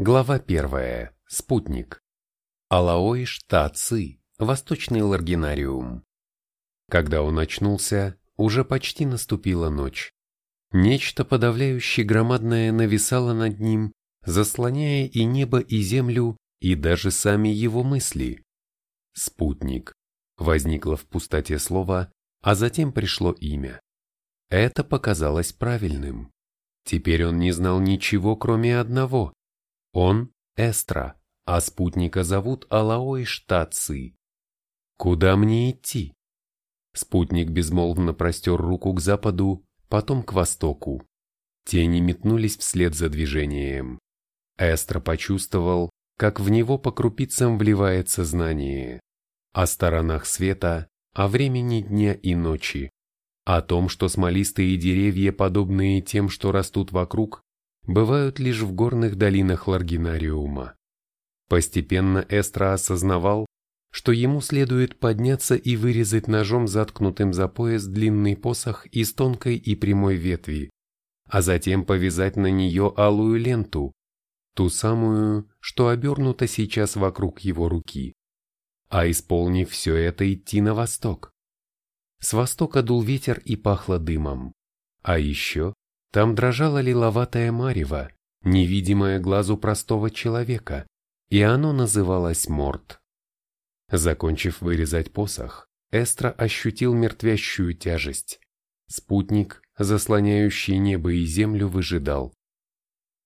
Глава первая. Спутник. Алаойш Таци, Восточный Ларгинариум. Когда он очнулся, уже почти наступила ночь. Нечто подавляющее громадное нависало над ним, заслоняя и небо, и землю, и даже сами его мысли. Спутник. Возникло в пустоте слово, а затем пришло имя. Это показалось правильным. Теперь он не знал ничего, кроме одного. Он – Эстра, а спутника зовут Алаой Штаци. Куда мне идти? Спутник безмолвно простер руку к западу, потом к востоку. Тени метнулись вслед за движением. Эстра почувствовал, как в него по крупицам вливается знание. О сторонах света, о времени дня и ночи, о том, что смолистые деревья, подобные тем, что растут вокруг, бывают лишь в горных долинах Ларгинариума. Постепенно Эстра осознавал, что ему следует подняться и вырезать ножом заткнутым за пояс длинный посох из тонкой и прямой ветви, а затем повязать на нее алую ленту, ту самую, что обернута сейчас вокруг его руки. А исполнив все это, идти на восток. С востока дул ветер и пахло дымом. А еще там дрожала лиловатая марево, невидимое глазу простого человека, и оно называлось Морт. Закончив вырезать посох, Эстра ощутил мертвящую тяжесть. Спутник, заслоняющий небо и землю, выжидал.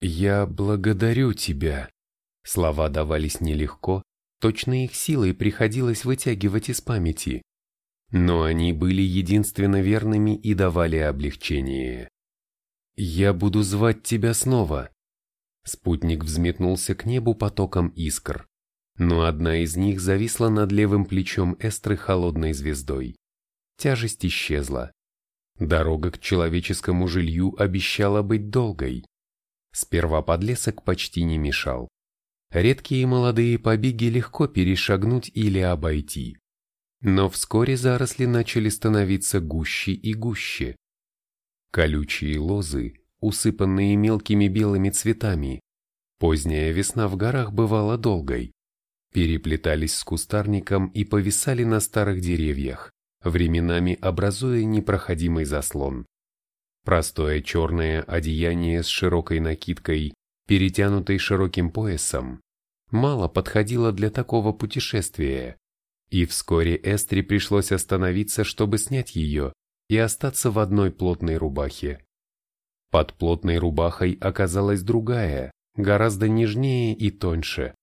«Я благодарю тебя». Слова давались нелегко, точно их силой приходилось вытягивать из памяти но они были единственно верными и давали облегчение. «Я буду звать тебя снова». Спутник взметнулся к небу потоком искр, но одна из них зависла над левым плечом Эстры холодной звездой. Тяжесть исчезла. Дорога к человеческому жилью обещала быть долгой. Сперва подлесок почти не мешал. Редкие молодые побеги легко перешагнуть или обойти. Но вскоре заросли начали становиться гуще и гуще. Колючие лозы, усыпанные мелкими белыми цветами, поздняя весна в горах бывала долгой, переплетались с кустарником и повисали на старых деревьях, временами образуя непроходимый заслон. Простое черное одеяние с широкой накидкой, перетянутой широким поясом, мало подходило для такого путешествия, и вскоре Эстре пришлось остановиться, чтобы снять ее и остаться в одной плотной рубахе. Под плотной рубахой оказалась другая, гораздо нежнее и тоньше,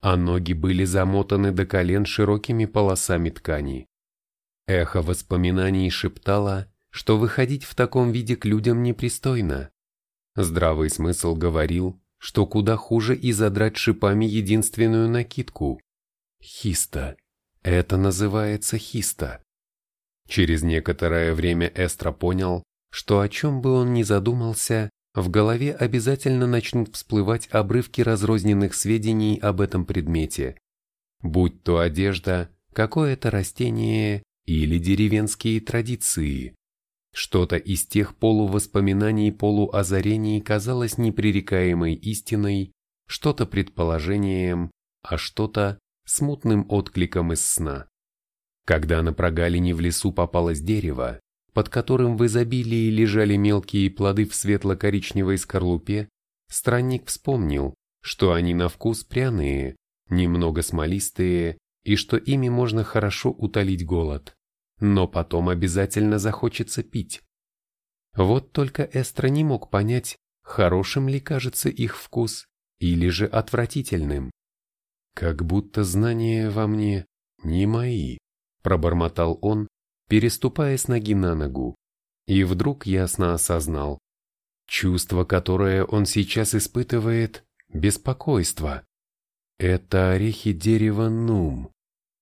а ноги были замотаны до колен широкими полосами ткани. Эхо воспоминаний шептало, что выходить в таком виде к людям непристойно. Здравый смысл говорил, что куда хуже и задрать шипами единственную накидку. Хиста. Это называется хиста. Через некоторое время Эстра понял, что о чем бы он ни задумался, в голове обязательно начнут всплывать обрывки разрозненных сведений об этом предмете. Будь то одежда, какое-то растение или деревенские традиции. Что-то из тех полувоспоминаний полуозарений казалось непререкаемой истиной, что-то предположением, а что-то смутным откликом из сна. Когда на прогалине в лесу попалось дерево, под которым в изобилии лежали мелкие плоды в светло-коричневой скорлупе, странник вспомнил, что они на вкус пряные, немного смолистые и что ими можно хорошо утолить голод, но потом обязательно захочется пить. Вот только Эстра не мог понять, хорошим ли кажется их вкус или же отвратительным. «Как будто знания во мне не мои», — пробормотал он, переступая с ноги на ногу, и вдруг ясно осознал. Чувство, которое он сейчас испытывает, — беспокойство. Это орехи дерева нум.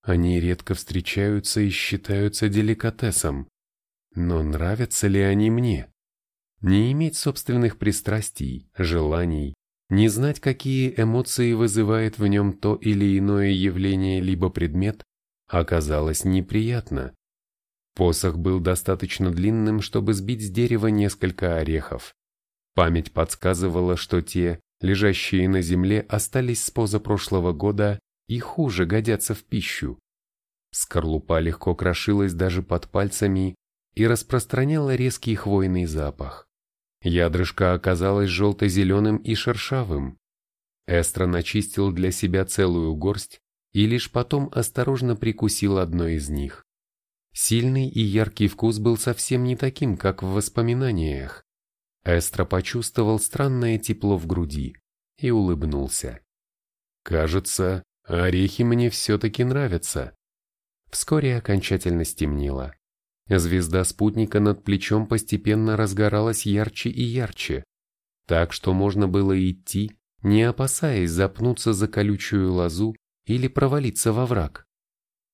Они редко встречаются и считаются деликатесом. Но нравятся ли они мне? Не иметь собственных пристрастий, желаний, не знать, какие эмоции вызывает в нем то или иное явление либо предмет, оказалось неприятно. Посох был достаточно длинным, чтобы сбить с дерева несколько орехов. Память подсказывала, что те, лежащие на земле, остались с позапрошлого года и хуже годятся в пищу. Скорлупа легко крошилась даже под пальцами и распространяла резкий хвойный запах. Ядрышко оказалось желто-зеленым и шершавым. Эстра начистил для себя целую горсть и лишь потом осторожно прикусил одно из них. Сильный и яркий вкус был совсем не таким, как в воспоминаниях. Эстра почувствовал странное тепло в груди и улыбнулся. «Кажется, орехи мне все-таки нравятся». Вскоре окончательно стемнело. Звезда спутника над плечом постепенно разгоралась ярче и ярче, так что можно было идти, не опасаясь запнуться за колючую лозу или провалиться во враг.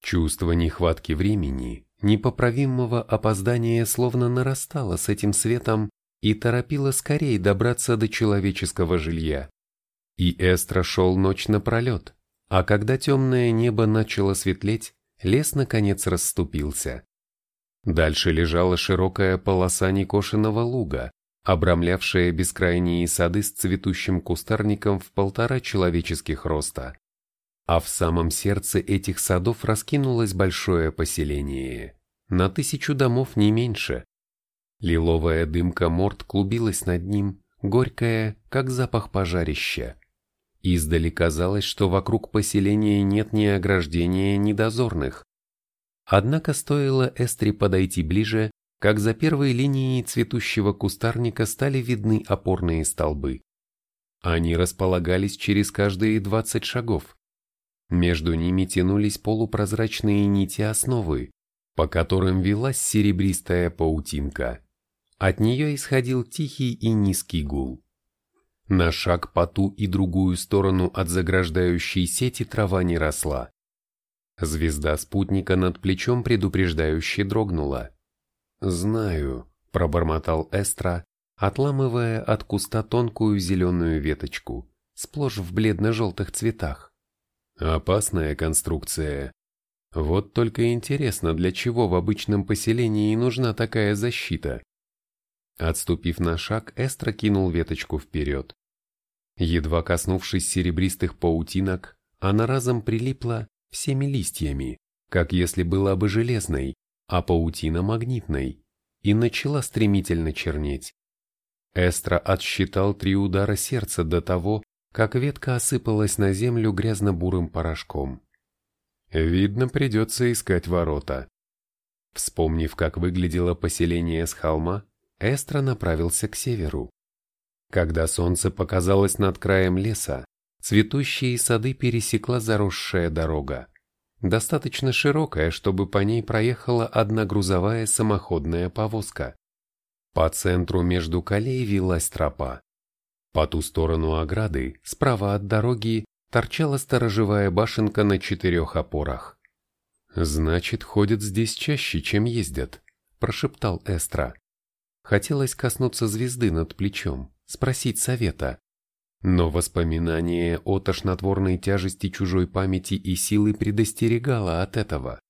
Чувство нехватки времени, непоправимого опоздания словно нарастало с этим светом и торопило скорее добраться до человеческого жилья. И Эстра шел ночь напролет, а когда темное небо начало светлеть, лес наконец расступился. Дальше лежала широкая полоса некошенного луга, обрамлявшая бескрайние сады с цветущим кустарником в полтора человеческих роста. А в самом сердце этих садов раскинулось большое поселение, на тысячу домов не меньше. Лиловая дымка морд клубилась над ним, горькая, как запах пожарища. Издали казалось, что вокруг поселения нет ни ограждения, ни дозорных, Однако стоило Эстре подойти ближе, как за первой линией цветущего кустарника стали видны опорные столбы. Они располагались через каждые 20 шагов. Между ними тянулись полупрозрачные нити основы, по которым велась серебристая паутинка. От нее исходил тихий и низкий гул. На шаг по ту и другую сторону от заграждающей сети трава не росла. Звезда спутника над плечом предупреждающе дрогнула. «Знаю», — пробормотал Эстра, отламывая от куста тонкую зеленую веточку, сплошь в бледно-желтых цветах. «Опасная конструкция. Вот только интересно, для чего в обычном поселении нужна такая защита?» Отступив на шаг, Эстра кинул веточку вперед. Едва коснувшись серебристых паутинок, она разом прилипла всеми листьями, как если была бы железной, а паутина магнитной, и начала стремительно чернеть. Эстра отсчитал три удара сердца до того, как ветка осыпалась на землю грязно-бурым порошком. Видно, придется искать ворота. Вспомнив, как выглядело поселение с холма, Эстра направился к северу. Когда солнце показалось над краем леса, Цветущие сады пересекла заросшая дорога. Достаточно широкая, чтобы по ней проехала одна грузовая самоходная повозка. По центру между колей велась тропа. По ту сторону ограды, справа от дороги, торчала сторожевая башенка на четырех опорах. «Значит, ходят здесь чаще, чем ездят», – прошептал Эстра. Хотелось коснуться звезды над плечом, спросить совета, но воспоминание о тошнотворной тяжести чужой памяти и силы предостерегало от этого.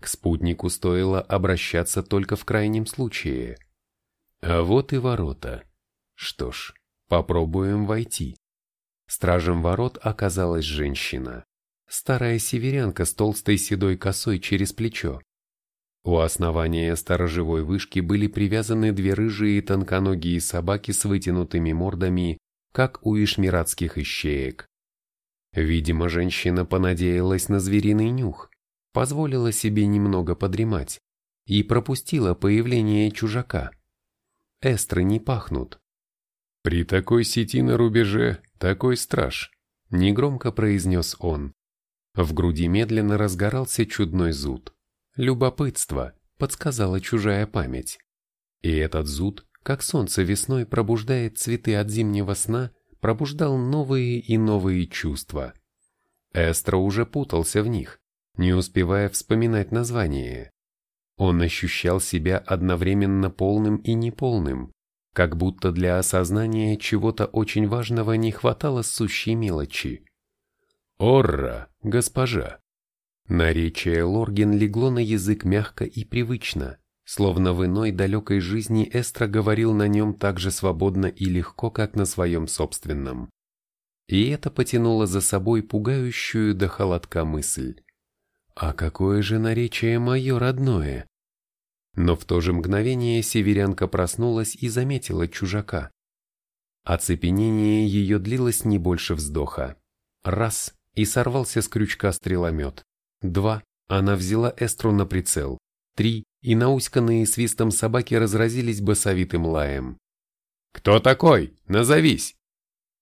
К спутнику стоило обращаться только в крайнем случае. А вот и ворота. Что ж, попробуем войти. Стражем ворот оказалась женщина. Старая северянка с толстой седой косой через плечо. У основания сторожевой вышки были привязаны две рыжие тонконогие собаки с вытянутыми мордами как у ишмиратских ищеек. Видимо, женщина понадеялась на звериный нюх, позволила себе немного подремать и пропустила появление чужака. Эстры не пахнут. «При такой сети на рубеже такой страж», — негромко произнес он. В груди медленно разгорался чудной зуд. Любопытство, подсказала чужая память. И этот зуд как солнце весной пробуждает цветы от зимнего сна, пробуждал новые и новые чувства. Эстро уже путался в них, не успевая вспоминать название. Он ощущал себя одновременно полным и неполным, как будто для осознания чего-то очень важного не хватало сущей мелочи. «Орра, госпожа!» Наречие Лорген легло на язык мягко и привычно, Словно в иной далекой жизни Эстра говорил на нем так же свободно и легко, как на своем собственном. И это потянуло за собой пугающую до холодка мысль. А какое же наречие мое родное? Но в то же мгновение северянка проснулась и заметила чужака. Оцепенение ее длилось не больше вздоха. Раз, и сорвался с крючка стреломет. Два, она взяла Эстру на прицел. Три, и науськанные свистом собаки разразились басовитым лаем. «Кто такой? Назовись!»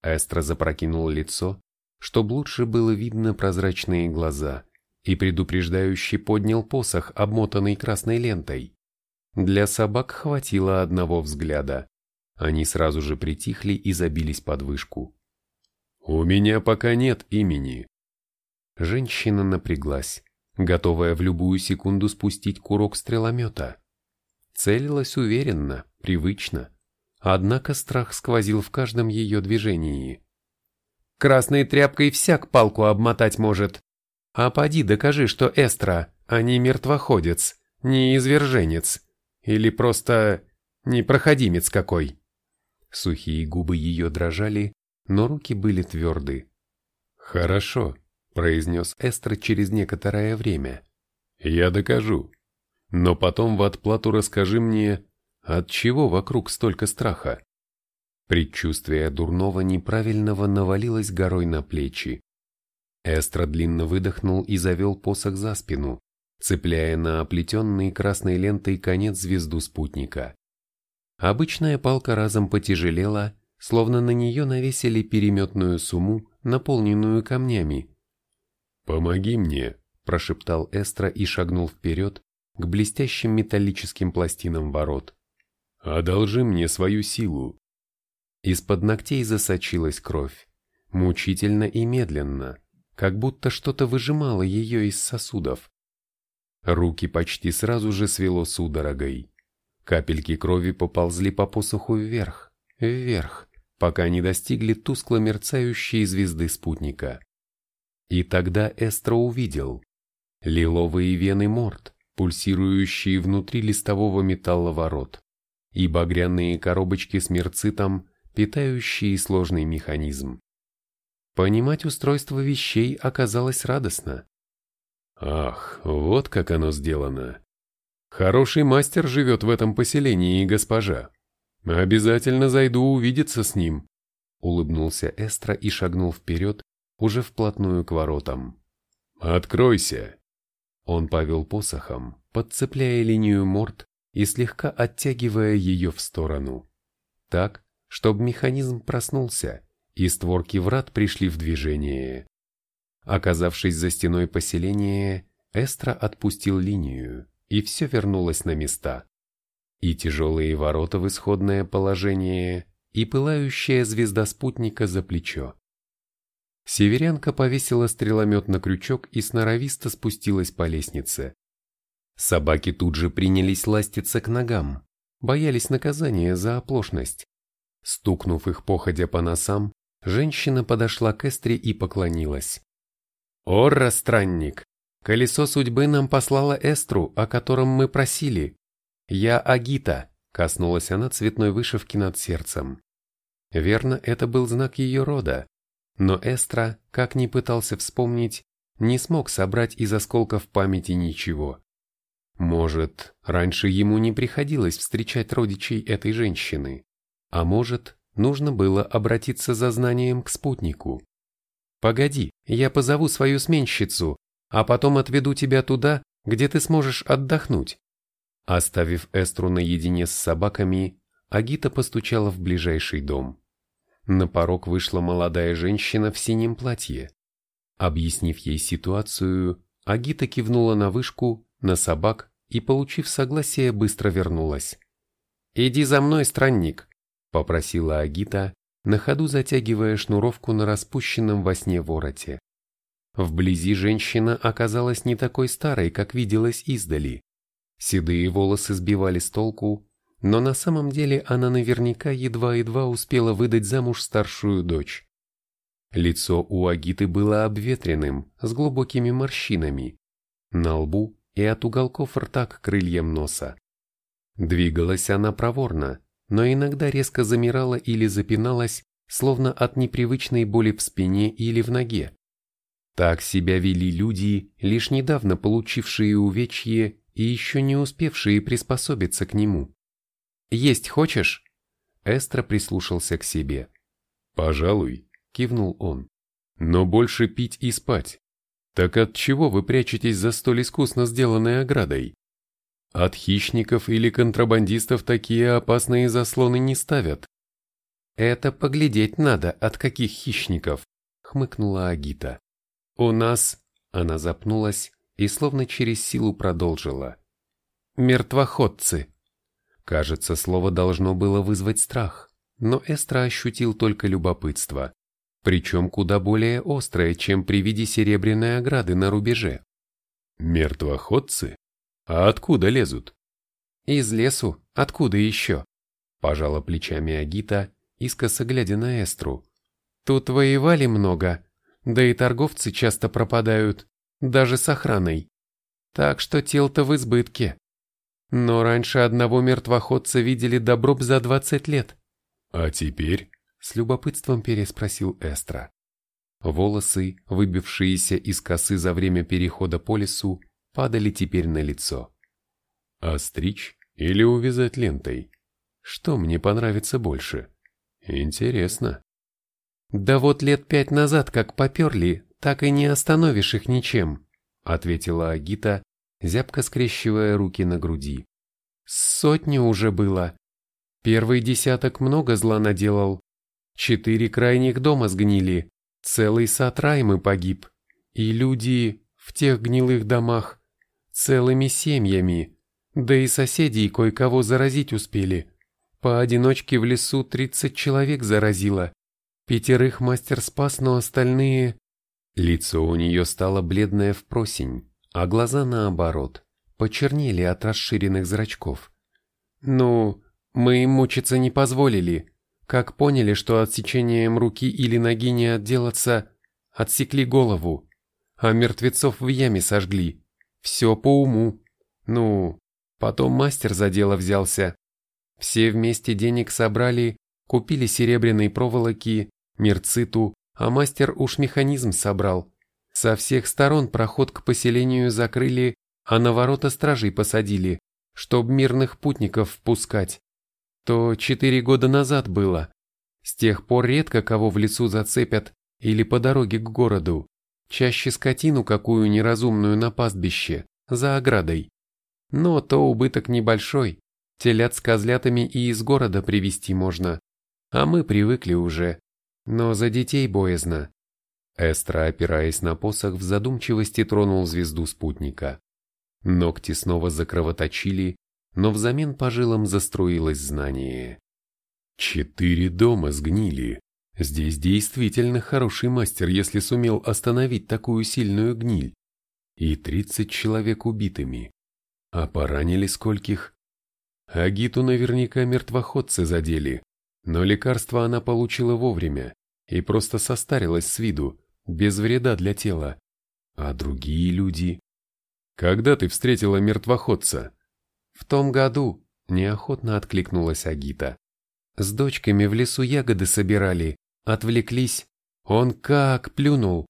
Эстра запрокинула лицо, чтоб лучше было видно прозрачные глаза, и предупреждающий поднял посох, обмотанный красной лентой. Для собак хватило одного взгляда. Они сразу же притихли и забились под вышку. «У меня пока нет имени». Женщина напряглась, готовая в любую секунду спустить курок стреломета. Целилась уверенно, привычно, однако страх сквозил в каждом ее движении. «Красной тряпкой всяк палку обмотать может. А поди докажи, что Эстра, а не мертвоходец, не изверженец, или просто непроходимец какой». Сухие губы ее дрожали, но руки были тверды. «Хорошо», — произнес Эстер через некоторое время. «Я докажу. Но потом в отплату расскажи мне, от чего вокруг столько страха?» Предчувствие дурного неправильного навалилось горой на плечи. Эстра длинно выдохнул и завел посох за спину, цепляя на оплетенный красной лентой конец звезду спутника. Обычная палка разом потяжелела, словно на нее навесили переметную сумму, наполненную камнями. «Помоги мне», – прошептал Эстра и шагнул вперед к блестящим металлическим пластинам ворот. «Одолжи мне свою силу». Из-под ногтей засочилась кровь, мучительно и медленно, как будто что-то выжимало ее из сосудов. Руки почти сразу же свело судорогой. Капельки крови поползли по посоху вверх, вверх, пока не достигли тускло мерцающей звезды спутника. И тогда Эстро увидел лиловые вены морд, пульсирующие внутри листового металла ворот, и багряные коробочки с мерцитом, питающие сложный механизм. Понимать устройство вещей оказалось радостно. Ах, вот как оно сделано. Хороший мастер живет в этом поселении, госпожа. Обязательно зайду увидеться с ним. Улыбнулся Эстра и шагнул вперед, уже вплотную к воротам. Откройся. Он повел посохом, подцепляя линию морд и слегка оттягивая ее в сторону. Так, чтобы механизм проснулся, и створки врат пришли в движение. Оказавшись за стеной поселения, Эстра отпустил линию и все вернулось на места. И тяжелые ворота в исходное положение, и пылающая звезда спутника за плечо. Северянка повесила стреломет на крючок и сноровисто спустилась по лестнице. Собаки тут же принялись ластиться к ногам, боялись наказания за оплошность. Стукнув их походя по носам, женщина подошла к Эстре и поклонилась. «Орра, странник, Колесо судьбы нам послало Эстру, о котором мы просили. Я Агита, коснулась она цветной вышивки над сердцем. Верно, это был знак ее рода. Но Эстра, как ни пытался вспомнить, не смог собрать из осколков памяти ничего. Может, раньше ему не приходилось встречать родичей этой женщины. А может, нужно было обратиться за знанием к спутнику. «Погоди, я позову свою сменщицу, а потом отведу тебя туда, где ты сможешь отдохнуть». Оставив Эстру наедине с собаками, Агита постучала в ближайший дом. На порог вышла молодая женщина в синем платье. Объяснив ей ситуацию, Агита кивнула на вышку, на собак и, получив согласие, быстро вернулась. «Иди за мной, странник», — попросила Агита, на ходу затягивая шнуровку на распущенном во сне вороте. Вблизи женщина оказалась не такой старой, как виделась издали. Седые волосы сбивали с толку, но на самом деле она наверняка едва-едва успела выдать замуж старшую дочь. Лицо у Агиты было обветренным, с глубокими морщинами, на лбу и от уголков рта к крыльям носа. Двигалась она проворно, но иногда резко замирала или запиналась, словно от непривычной боли в спине или в ноге. Так себя вели люди, лишь недавно получившие увечье и еще не успевшие приспособиться к нему. «Есть хочешь?» Эстра прислушался к себе. «Пожалуй», — кивнул он. «Но больше пить и спать. Так от чего вы прячетесь за столь искусно сделанной оградой? От хищников или контрабандистов такие опасные заслоны не ставят. Это поглядеть надо, от каких хищников, хмыкнула Агита. У нас, она запнулась и словно через силу продолжила. Мертвоходцы. Кажется, слово должно было вызвать страх, но Эстра ощутил только любопытство, причем куда более острое, чем при виде серебряной ограды на рубеже. Мертвоходцы? А откуда лезут? Из лесу, откуда еще? Пожала плечами Агита, искоса глядя на Эстру. Тут воевали много, да и торговцы часто пропадают, даже с охраной. Так что тел-то в избытке. Но раньше одного мертвоходца видели доброб за двадцать лет. А теперь? С любопытством переспросил Эстра. Волосы, выбившиеся из косы за время перехода по лесу, падали теперь на лицо. Остричь или увязать лентой? Что мне понравится больше? Интересно. Да вот лет пять назад как поперли, так и не остановишь их ничем, ответила Агита, зябко скрещивая руки на груди. Сотни уже было. Первый десяток много зла наделал. Четыре крайних дома сгнили, целый сад Раймы погиб. И люди в тех гнилых домах целыми семьями, да и соседей кое-кого заразить успели. Поодиночке в лесу тридцать человек заразило. Пятерых мастер спас, но остальные... Лицо у нее стало бледное в просень, а глаза наоборот, почернели от расширенных зрачков. Ну, мы им мучиться не позволили. Как поняли, что отсечением руки или ноги не отделаться, отсекли голову, а мертвецов в яме сожгли. Все по уму. Ну, потом мастер за дело взялся. Все вместе денег собрали, купили серебряные проволоки, мерциту, а мастер уж механизм собрал. Со всех сторон проход к поселению закрыли, а на ворота стражей посадили, чтоб мирных путников впускать. То четыре года назад было. С тех пор редко кого в лесу зацепят или по дороге к городу. Чаще скотину какую неразумную на пастбище, за оградой. Но то убыток небольшой, телят с козлятами и из города привезти можно. А мы привыкли уже. Но за детей боязно. Эстра, опираясь на посох, в задумчивости тронул звезду спутника. Ногти снова закровоточили, но взамен по жилам заструилось знание. Четыре дома сгнили. Здесь действительно хороший мастер, если сумел остановить такую сильную гниль. И тридцать человек убитыми. А поранили скольких? Агиту наверняка мертвоходцы задели, но лекарство она получила вовремя и просто состарилась с виду, без вреда для тела. А другие люди? Когда ты встретила мертвоходца? В том году, неохотно откликнулась Агита. С дочками в лесу ягоды собирали, Отвлеклись. Он как плюнул.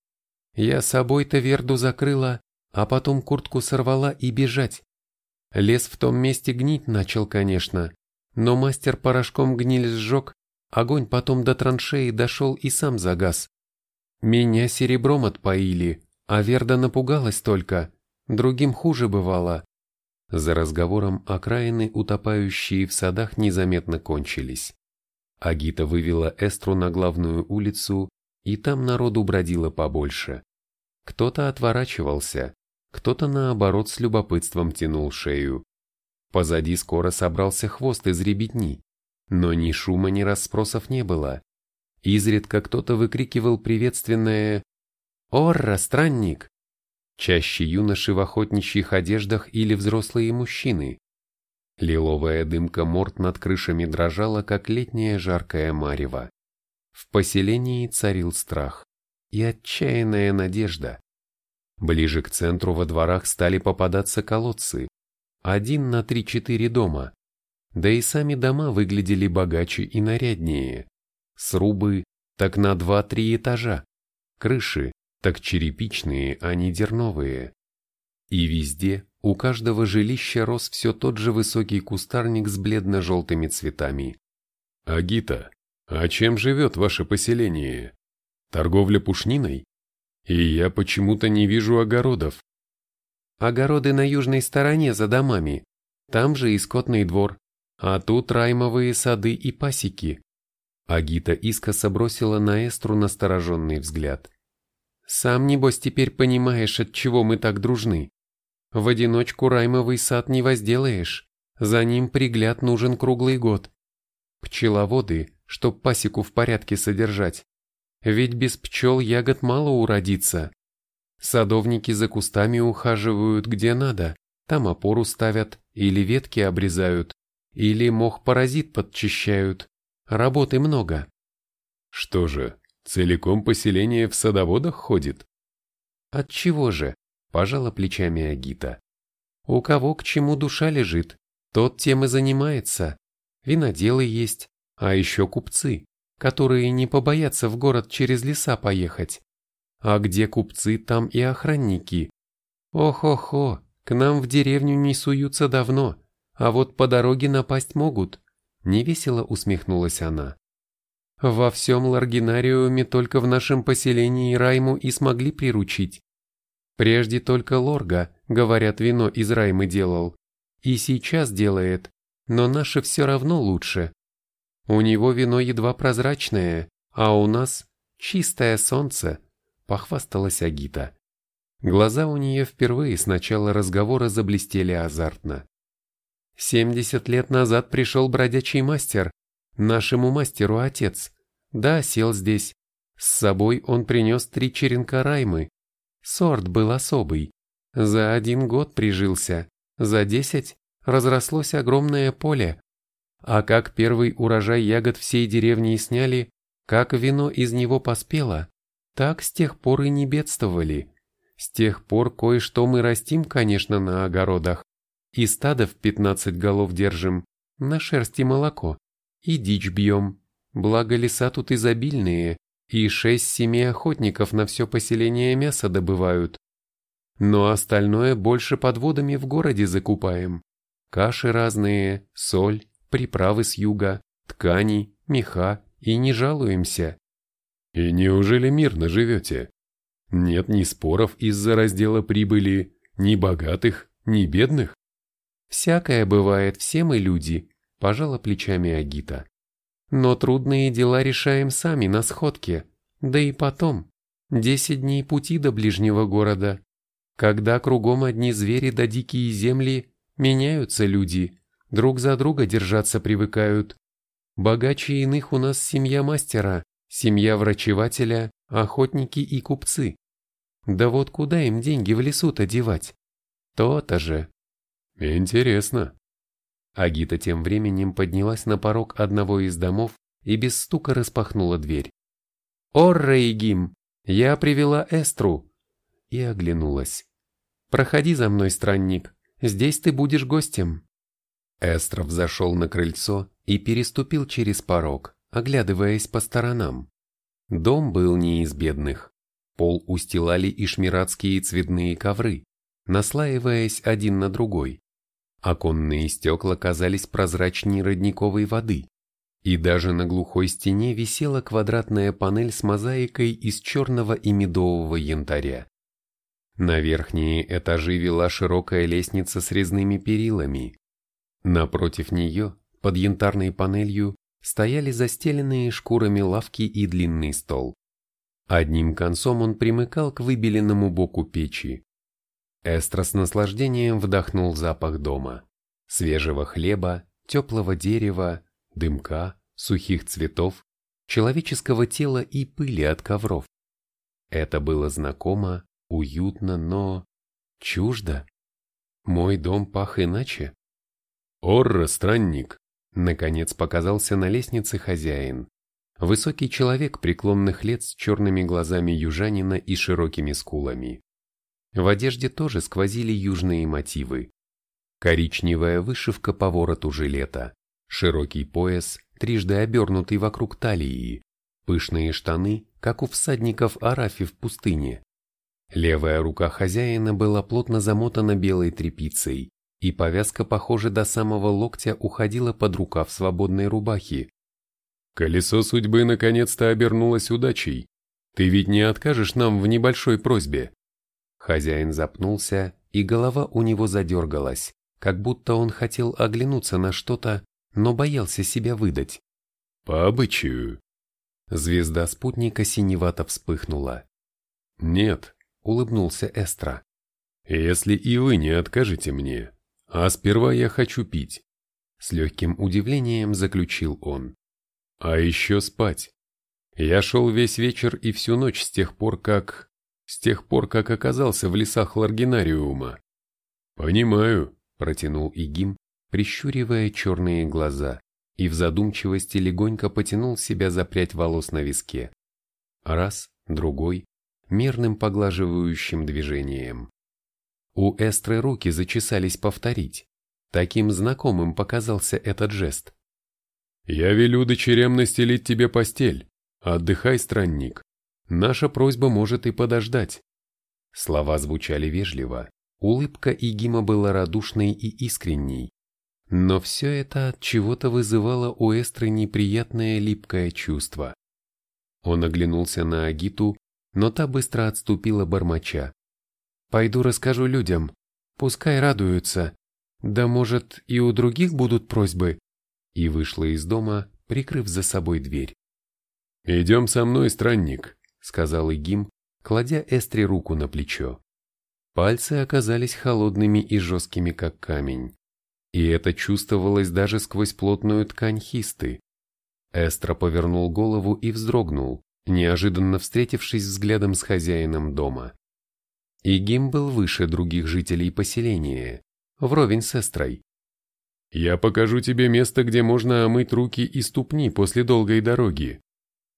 Я собой-то Верду закрыла, а потом куртку сорвала и бежать. Лес в том месте гнить начал, конечно, но мастер порошком гниль сжег, огонь потом до траншеи дошел и сам загас. Меня серебром отпоили, а Верда напугалась только, другим хуже бывало. За разговором окраины, утопающие в садах, незаметно кончились. Агита вывела Эстру на главную улицу, и там народу бродило побольше. Кто-то отворачивался, кто-то наоборот с любопытством тянул шею. Позади скоро собрался хвост из ребятни, но ни шума, ни расспросов не было. Изредка кто-то выкрикивал приветственное «Орра, странник!» Чаще юноши в охотничьих одеждах или взрослые мужчины. Лиловая дымка морд над крышами дрожала, как летняя жаркая марево. В поселении царил страх и отчаянная надежда. Ближе к центру во дворах стали попадаться колодцы, один на три-четыре дома, да и сами дома выглядели богаче и наряднее. Срубы так на два-три этажа, крыши так черепичные, а не дерновые. И везде, у каждого жилища рос все тот же высокий кустарник с бледно-желтыми цветами. «Агита, а чем живет ваше поселение? Торговля пушниной? И я почему-то не вижу огородов». «Огороды на южной стороне за домами, там же и скотный двор, а тут раймовые сады и пасеки». Агита искоса бросила на Эстру настороженный взгляд. «Сам, небось, теперь понимаешь, от чего мы так дружны. В одиночку раймовый сад не возделаешь, за ним пригляд нужен круглый год. Пчеловоды, чтоб пасеку в порядке содержать. Ведь без пчел ягод мало уродится. Садовники за кустами ухаживают где надо, там опору ставят, или ветки обрезают, или мох-паразит подчищают. Работы много. Что же, целиком поселение в садоводах ходит? Отчего же? Пожала плечами Агита. У кого к чему душа лежит, тот тем и занимается. Виноделы есть, а еще купцы, которые не побоятся в город через леса поехать. А где купцы, там и охранники. Ох-охо, к нам в деревню не суются давно, а вот по дороге напасть могут. Невесело усмехнулась она. Во всем Ларгинариуме только в нашем поселении Райму и смогли приручить. Прежде только Лорга, говорят, вино из Раймы делал. И сейчас делает, но наше все равно лучше. У него вино едва прозрачное, а у нас чистое солнце, похвасталась Агита. Глаза у нее впервые с начала разговора заблестели азартно. Семьдесят лет назад пришел бродячий мастер, нашему мастеру отец. Да, сел здесь. С собой он принес три черенка раймы, Сорт был особый. За один год прижился, за десять разрослось огромное поле. А как первый урожай ягод всей деревни сняли, как вино из него поспело, так с тех пор и не бедствовали. С тех пор кое-что мы растим, конечно, на огородах. И стадо в пятнадцать голов держим, на шерсти молоко. И дичь бьем. Благо леса тут изобильные, и шесть-семи охотников на все поселение мяса добывают. Но остальное больше подводами в городе закупаем. Каши разные, соль, приправы с юга, ткани, меха, и не жалуемся. И неужели мирно живете? Нет ни споров из-за раздела прибыли, ни богатых, ни бедных? Всякое бывает, все мы люди, пожала плечами Агита. Но трудные дела решаем сами на сходке. Да и потом, десять дней пути до ближнего города. Когда кругом одни звери да дикие земли, меняются люди, друг за друга держаться привыкают. Богаче иных у нас семья мастера, семья врачевателя, охотники и купцы. Да вот куда им деньги в лесу-то девать? То-то же. Интересно. Агита тем временем поднялась на порог одного из домов и без стука распахнула дверь. «Оррейгим, я привела Эстру!» И оглянулась. «Проходи за мной, странник, здесь ты будешь гостем». Эстров зашел на крыльцо и переступил через порог, оглядываясь по сторонам. Дом был не из бедных. Пол устилали ишмиратские цветные ковры, наслаиваясь один на другой. Оконные стекла казались прозрачнее родниковой воды, и даже на глухой стене висела квадратная панель с мозаикой из черного и медового янтаря. На верхние этажи вела широкая лестница с резными перилами. Напротив нее, под янтарной панелью, стояли застеленные шкурами лавки и длинный стол. Одним концом он примыкал к выбеленному боку печи. Эстра с наслаждением вдохнул запах дома. Свежего хлеба, теплого дерева, дымка, сухих цветов, человеческого тела и пыли от ковров. Это было знакомо, уютно, но... чуждо. Мой дом пах иначе. «Орра, странник!» Наконец показался на лестнице хозяин. Высокий человек преклонных лет с черными глазами южанина и широкими скулами. В одежде тоже сквозили южные мотивы. Коричневая вышивка по вороту жилета, широкий пояс, трижды обернутый вокруг талии, пышные штаны, как у всадников Арафи в пустыне. Левая рука хозяина была плотно замотана белой тряпицей, и повязка, похоже, до самого локтя уходила под рукав свободной рубахи. «Колесо судьбы наконец-то обернулось удачей. Ты ведь не откажешь нам в небольшой просьбе?» Хозяин запнулся, и голова у него задергалась, как будто он хотел оглянуться на что-то, но боялся себя выдать. «По обычаю». Звезда спутника синевато вспыхнула. «Нет», — улыбнулся Эстра. «Если и вы не откажете мне, а сперва я хочу пить», — с легким удивлением заключил он. «А еще спать. Я шел весь вечер и всю ночь с тех пор, как... с тех пор, как оказался в лесах Ларгинариума». «Понимаю», — протянул Игим, прищуривая черные глаза, и в задумчивости легонько потянул себя за прядь волос на виске. Раз, другой, мерным поглаживающим движением. У Эстры руки зачесались повторить. Таким знакомым показался этот жест. «Я велю дочерям настелить тебе постель. Отдыхай, странник. Наша просьба может и подождать». Слова звучали вежливо, улыбка Игима была радушной и искренней. Но все это от чего-то вызывало у Эстры неприятное липкое чувство. Он оглянулся на Агиту, но та быстро отступила бормоча. «Пойду расскажу людям, пускай радуются. Да может и у других будут просьбы?» И вышла из дома, прикрыв за собой дверь. «Идем со мной, странник», — сказал Игим, кладя Эстре руку на плечо. Пальцы оказались холодными и жесткими, как камень. И это чувствовалось даже сквозь плотную ткань хисты. Эстра повернул голову и вздрогнул, неожиданно встретившись взглядом с хозяином дома. Игим был выше других жителей поселения, вровень с Эстрой. «Я покажу тебе место, где можно омыть руки и ступни после долгой дороги.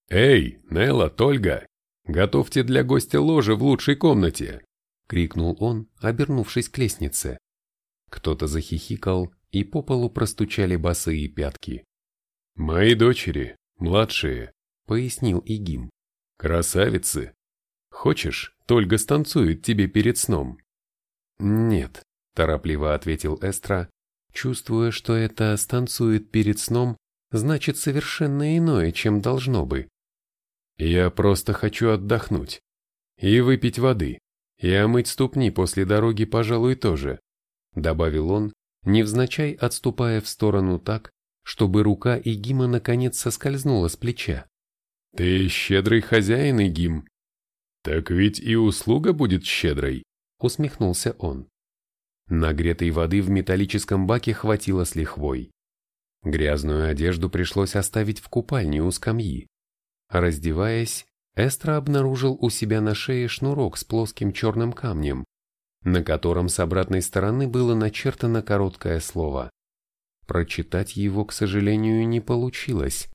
Эй, Нелла, Тольга, готовьте для гостя ложе в лучшей комнате!» — крикнул он, обернувшись к лестнице. Кто-то захихикал, и по полу простучали босые пятки. «Мои дочери, младшие», — пояснил Игим. «Красавицы! Хочешь, Тольга станцует тебе перед сном?» «Нет», — торопливо ответил Эстра, чувствуя, что это «станцует перед сном» значит совершенно иное, чем должно бы. «Я просто хочу отдохнуть. И выпить воды. И омыть ступни после дороги, пожалуй, тоже», — добавил он, невзначай отступая в сторону так, чтобы рука Игима наконец соскользнула с плеча. «Ты щедрый хозяин, Игим!» «Так ведь и услуга будет щедрой», — усмехнулся он. Нагретой воды в металлическом баке хватило с лихвой. Грязную одежду пришлось оставить в купальне у скамьи. Раздеваясь, Эстра обнаружил у себя на шее шнурок с плоским черным камнем, на котором с обратной стороны было начертано короткое слово. Прочитать его, к сожалению, не получилось.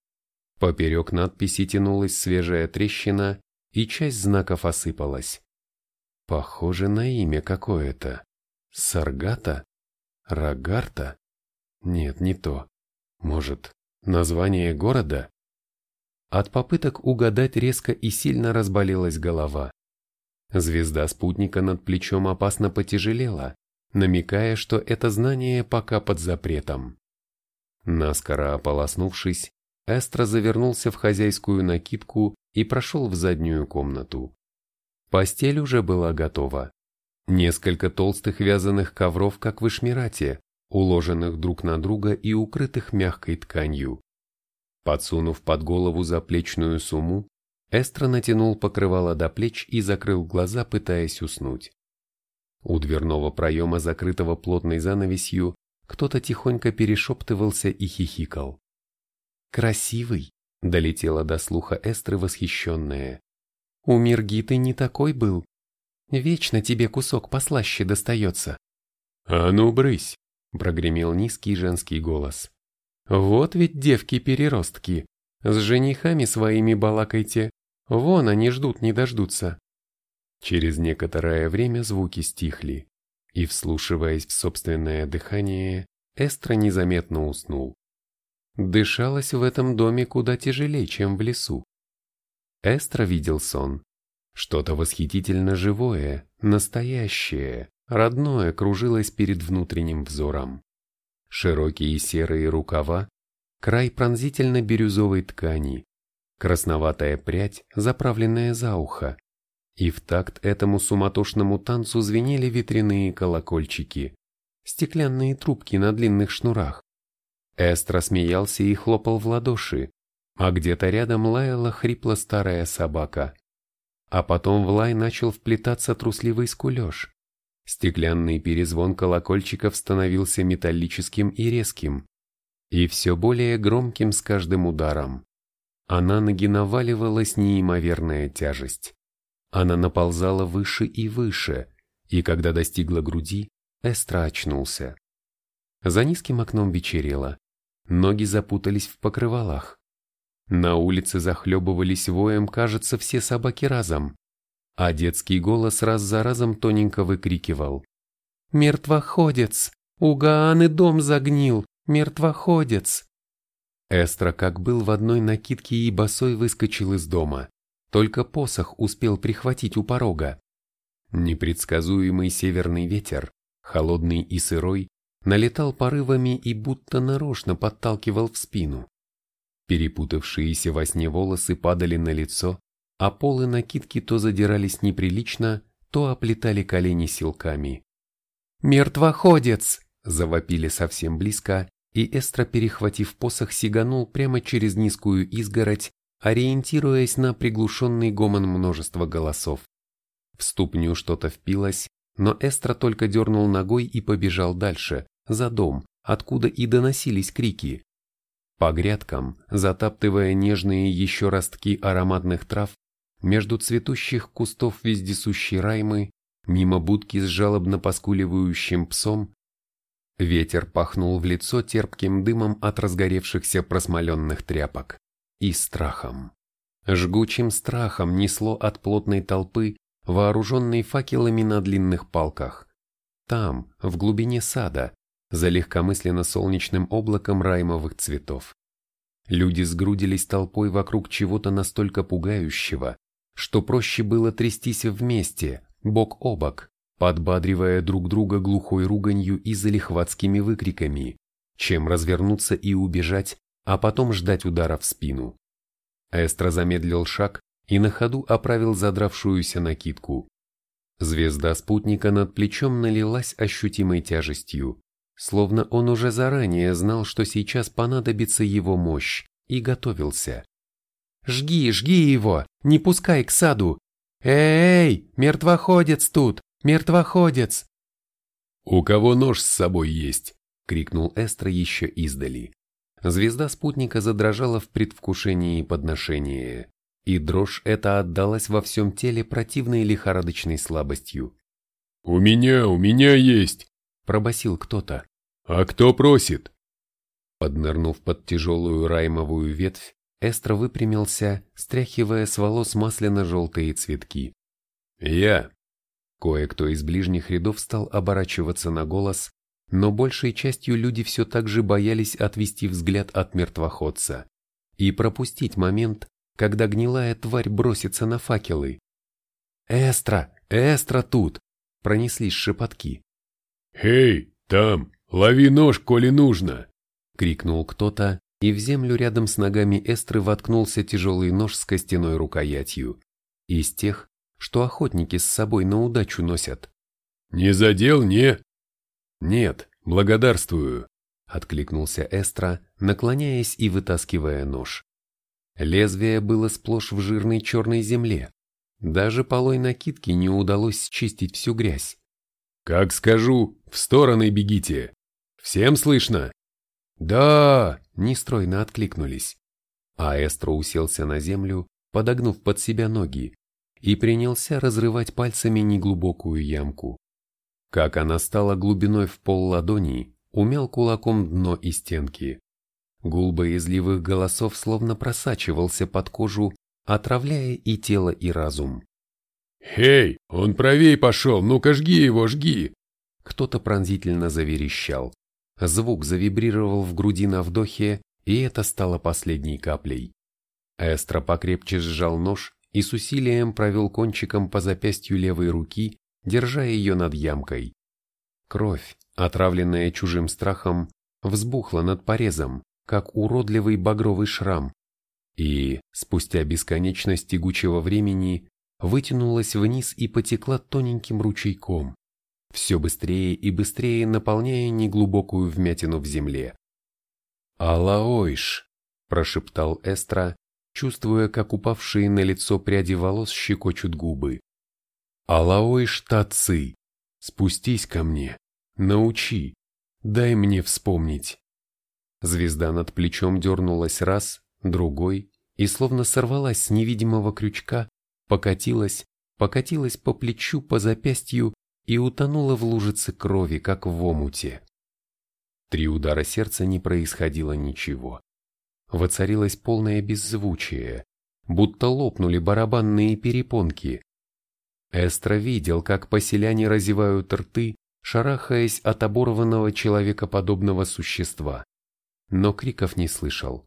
Поперек надписи тянулась свежая трещина, и часть знаков осыпалась. Похоже на имя какое-то. Саргата? Рагарта? Нет, не то. Может, название города? От попыток угадать резко и сильно разболелась голова. Звезда спутника над плечом опасно потяжелела, намекая, что это знание пока под запретом. Наскоро ополоснувшись, Эстра завернулся в хозяйскую накидку и прошел в заднюю комнату. Постель уже была готова. Несколько толстых вязаных ковров, как в Ишмирате, уложенных друг на друга и укрытых мягкой тканью. Подсунув под голову заплечную сумму, Эстра натянул покрывало до плеч и закрыл глаза, пытаясь уснуть. У дверного проема, закрытого плотной занавесью, кто-то тихонько перешептывался и хихикал. «Красивый!» — долетела до слуха Эстры восхищенная. «У Миргиты не такой был. Вечно тебе кусок послаще достается». «А ну, брысь!» — прогремел низкий женский голос. «Вот ведь девки-переростки. С женихами своими балакайте, Вон они ждут, не дождутся. Через некоторое время звуки стихли, и, вслушиваясь в собственное дыхание, Эстра незаметно уснул. Дышалось в этом доме куда тяжелее, чем в лесу. Эстра видел сон. Что-то восхитительно живое, настоящее, родное кружилось перед внутренним взором. Широкие серые рукава, край пронзительно-бирюзовой ткани, красноватая прядь, заправленная за ухо. И в такт этому суматошному танцу звенели ветряные колокольчики, стеклянные трубки на длинных шнурах. Эстра смеялся и хлопал в ладоши, а где-то рядом лаяла хрипло старая собака. А потом в лай начал вплетаться трусливый скулеж. Стеклянный перезвон колокольчиков становился металлическим и резким, и все более громким с каждым ударом. А на ноги наваливалась неимоверная тяжесть. Она наползала выше и выше, и когда достигла груди, Эстра очнулся. За низким окном вечерело. Ноги запутались в покрывалах. На улице захлебывались воем, кажется, все собаки разом. А детский голос раз за разом тоненько выкрикивал. «Мертвоходец! У Гааны дом загнил! Мертвоходец!» Эстра, как был в одной накидке и босой, выскочил из дома. Только посох успел прихватить у порога. Непредсказуемый северный ветер, холодный и сырой, налетал порывами и будто нарочно подталкивал в спину. Перепутавшиеся во сне волосы падали на лицо, а полы накидки то задирались неприлично, то оплетали колени силками. «Мертвоходец!» – завопили совсем близко, и Эстра, перехватив посох, сиганул прямо через низкую изгородь, ориентируясь на приглушенный гомон множества голосов. В ступню что-то впилось, но Эстра только дернул ногой и побежал дальше, за дом, откуда и доносились крики. По грядкам, затаптывая нежные еще ростки ароматных трав, между цветущих кустов вездесущей раймы, мимо будки с жалобно поскуливающим псом, ветер пахнул в лицо терпким дымом от разгоревшихся просмоленных тряпок и страхом. Жгучим страхом несло от плотной толпы, вооруженной факелами на длинных палках. Там, в глубине сада, за легкомысленно солнечным облаком раймовых цветов. Люди сгрудились толпой вокруг чего-то настолько пугающего, что проще было трястись вместе, бок о бок, подбадривая друг друга глухой руганью и залихватскими выкриками, чем развернуться и убежать, а потом ждать удара в спину. Эстра замедлил шаг и на ходу оправил задравшуюся накидку. Звезда спутника над плечом налилась ощутимой тяжестью, словно он уже заранее знал, что сейчас понадобится его мощь, и готовился. «Жги, жги его! Не пускай к саду! Эй, мертвоходец тут! Мертвоходец!» «У кого нож с собой есть?» — крикнул Эстра еще издали. Звезда спутника задрожала в предвкушении подношения, и дрожь эта отдалась во всем теле противной лихорадочной слабостью. «У меня, у меня есть!» — пробасил кто-то. «А кто просит?» Поднырнув под тяжелую раймовую ветвь, Эстра выпрямился, стряхивая с волос масляно-желтые цветки. «Я!» Кое-кто из ближних рядов стал оборачиваться на голос, но большей частью люди все так же боялись отвести взгляд от мертвоходца и пропустить момент, когда гнилая тварь бросится на факелы. «Эстра! Эстра тут!» — пронеслись шепотки. «Эй, там!» «Лови нож, коли нужно!» — крикнул кто-то, и в землю рядом с ногами Эстры воткнулся тяжелый нож с костяной рукоятью. Из тех, что охотники с собой на удачу носят. «Не задел, не?» «Нет, благодарствую», — откликнулся Эстра, наклоняясь и вытаскивая нож. Лезвие было сплошь в жирной черной земле. Даже полой накидки не удалось счистить всю грязь. «Как скажу, в стороны бегите!» Всем слышно?» «Да!» – нестройно откликнулись. А Эстро уселся на землю, подогнув под себя ноги, и принялся разрывать пальцами неглубокую ямку. Как она стала глубиной в пол ладони, умел кулаком дно и стенки. Гул боязливых голосов словно просачивался под кожу, отравляя и тело, и разум. «Хей, он правей пошел, ну-ка жги его, жги!» Кто-то пронзительно заверещал. Звук завибрировал в груди на вдохе, и это стало последней каплей. Эстра покрепче сжал нож и с усилием провел кончиком по запястью левой руки, держа ее над ямкой. Кровь, отравленная чужим страхом, взбухла над порезом, как уродливый багровый шрам, и, спустя бесконечность тягучего времени, вытянулась вниз и потекла тоненьким ручейком, все быстрее и быстрее наполняя неглубокую вмятину в земле. «Алаойш!» – прошептал Эстра, чувствуя, как упавшие на лицо пряди волос щекочут губы. «Алаойш Таци! Спустись ко мне! Научи! Дай мне вспомнить!» Звезда над плечом дернулась раз, другой, и словно сорвалась с невидимого крючка, покатилась, покатилась по плечу, по запястью и утонула в лужице крови, как в омуте. Три удара сердца не происходило ничего. Воцарилось полное беззвучие, будто лопнули барабанные перепонки. Эстра видел, как поселяне разевают рты, шарахаясь от оборванного человекоподобного существа, но криков не слышал.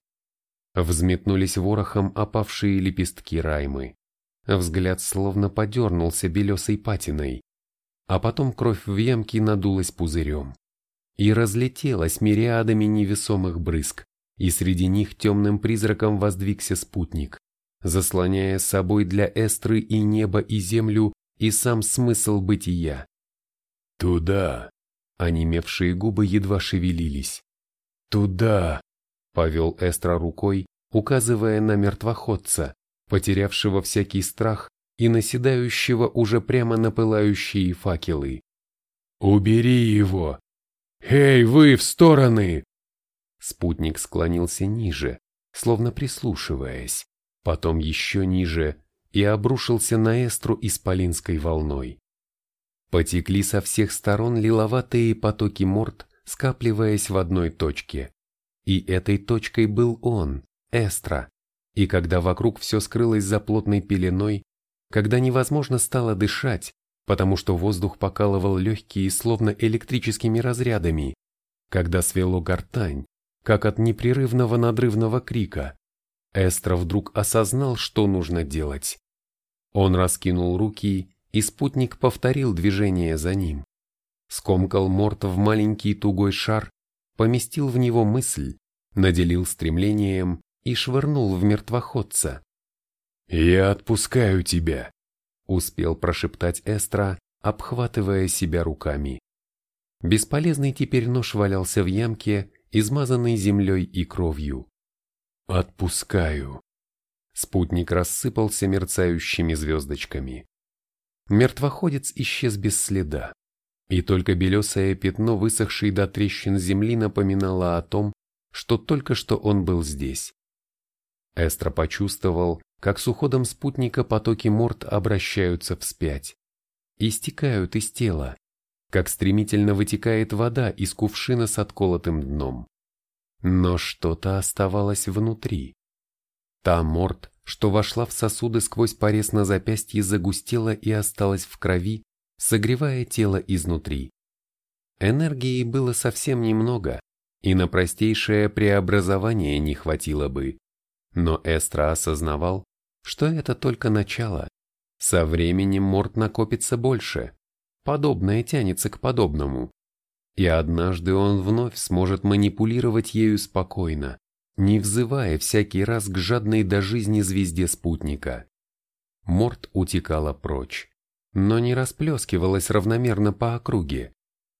Взметнулись ворохом опавшие лепестки раймы. Взгляд словно подернулся белесой патиной, а потом кровь в ямке надулась пузырем и разлетелась мириадами невесомых брызг, и среди них темным призраком воздвигся спутник, заслоняя собой для Эстры и небо, и землю, и сам смысл бытия. «Туда!» — онемевшие губы едва шевелились. «Туда!» — повел Эстра рукой, указывая на мертвоходца, потерявшего всякий страх и наседающего уже прямо на пылающие факелы. «Убери его! Эй, вы, в стороны!» Спутник склонился ниже, словно прислушиваясь, потом еще ниже и обрушился на эстру исполинской волной. Потекли со всех сторон лиловатые потоки морд, скапливаясь в одной точке. И этой точкой был он, Эстра. И когда вокруг все скрылось за плотной пеленой, когда невозможно стало дышать, потому что воздух покалывал легкие словно электрическими разрядами, когда свело гортань, как от непрерывного надрывного крика, Эстра вдруг осознал, что нужно делать. Он раскинул руки, и спутник повторил движение за ним. Скомкал морт в маленький тугой шар, поместил в него мысль, наделил стремлением и швырнул в мертвоходца. «Я отпускаю тебя», — успел прошептать Эстра, обхватывая себя руками. Бесполезный теперь нож валялся в ямке, измазанный землей и кровью. «Отпускаю». Спутник рассыпался мерцающими звездочками. Мертвоходец исчез без следа, и только белесое пятно высохшей до трещин земли напоминало о том, что только что он был здесь. Эстра почувствовал, как с уходом спутника потоки морд обращаются вспять, истекают из тела, как стремительно вытекает вода из кувшина с отколотым дном. Но что-то оставалось внутри. Та морд, что вошла в сосуды сквозь порез на запястье, загустела и осталась в крови, согревая тело изнутри. Энергии было совсем немного, и на простейшее преобразование не хватило бы. Но Эстра осознавал, что это только начало. Со временем морд накопится больше. Подобное тянется к подобному. И однажды он вновь сможет манипулировать ею спокойно, не взывая всякий раз к жадной до жизни звезде спутника. Морд утекала прочь, но не расплескивалась равномерно по округе.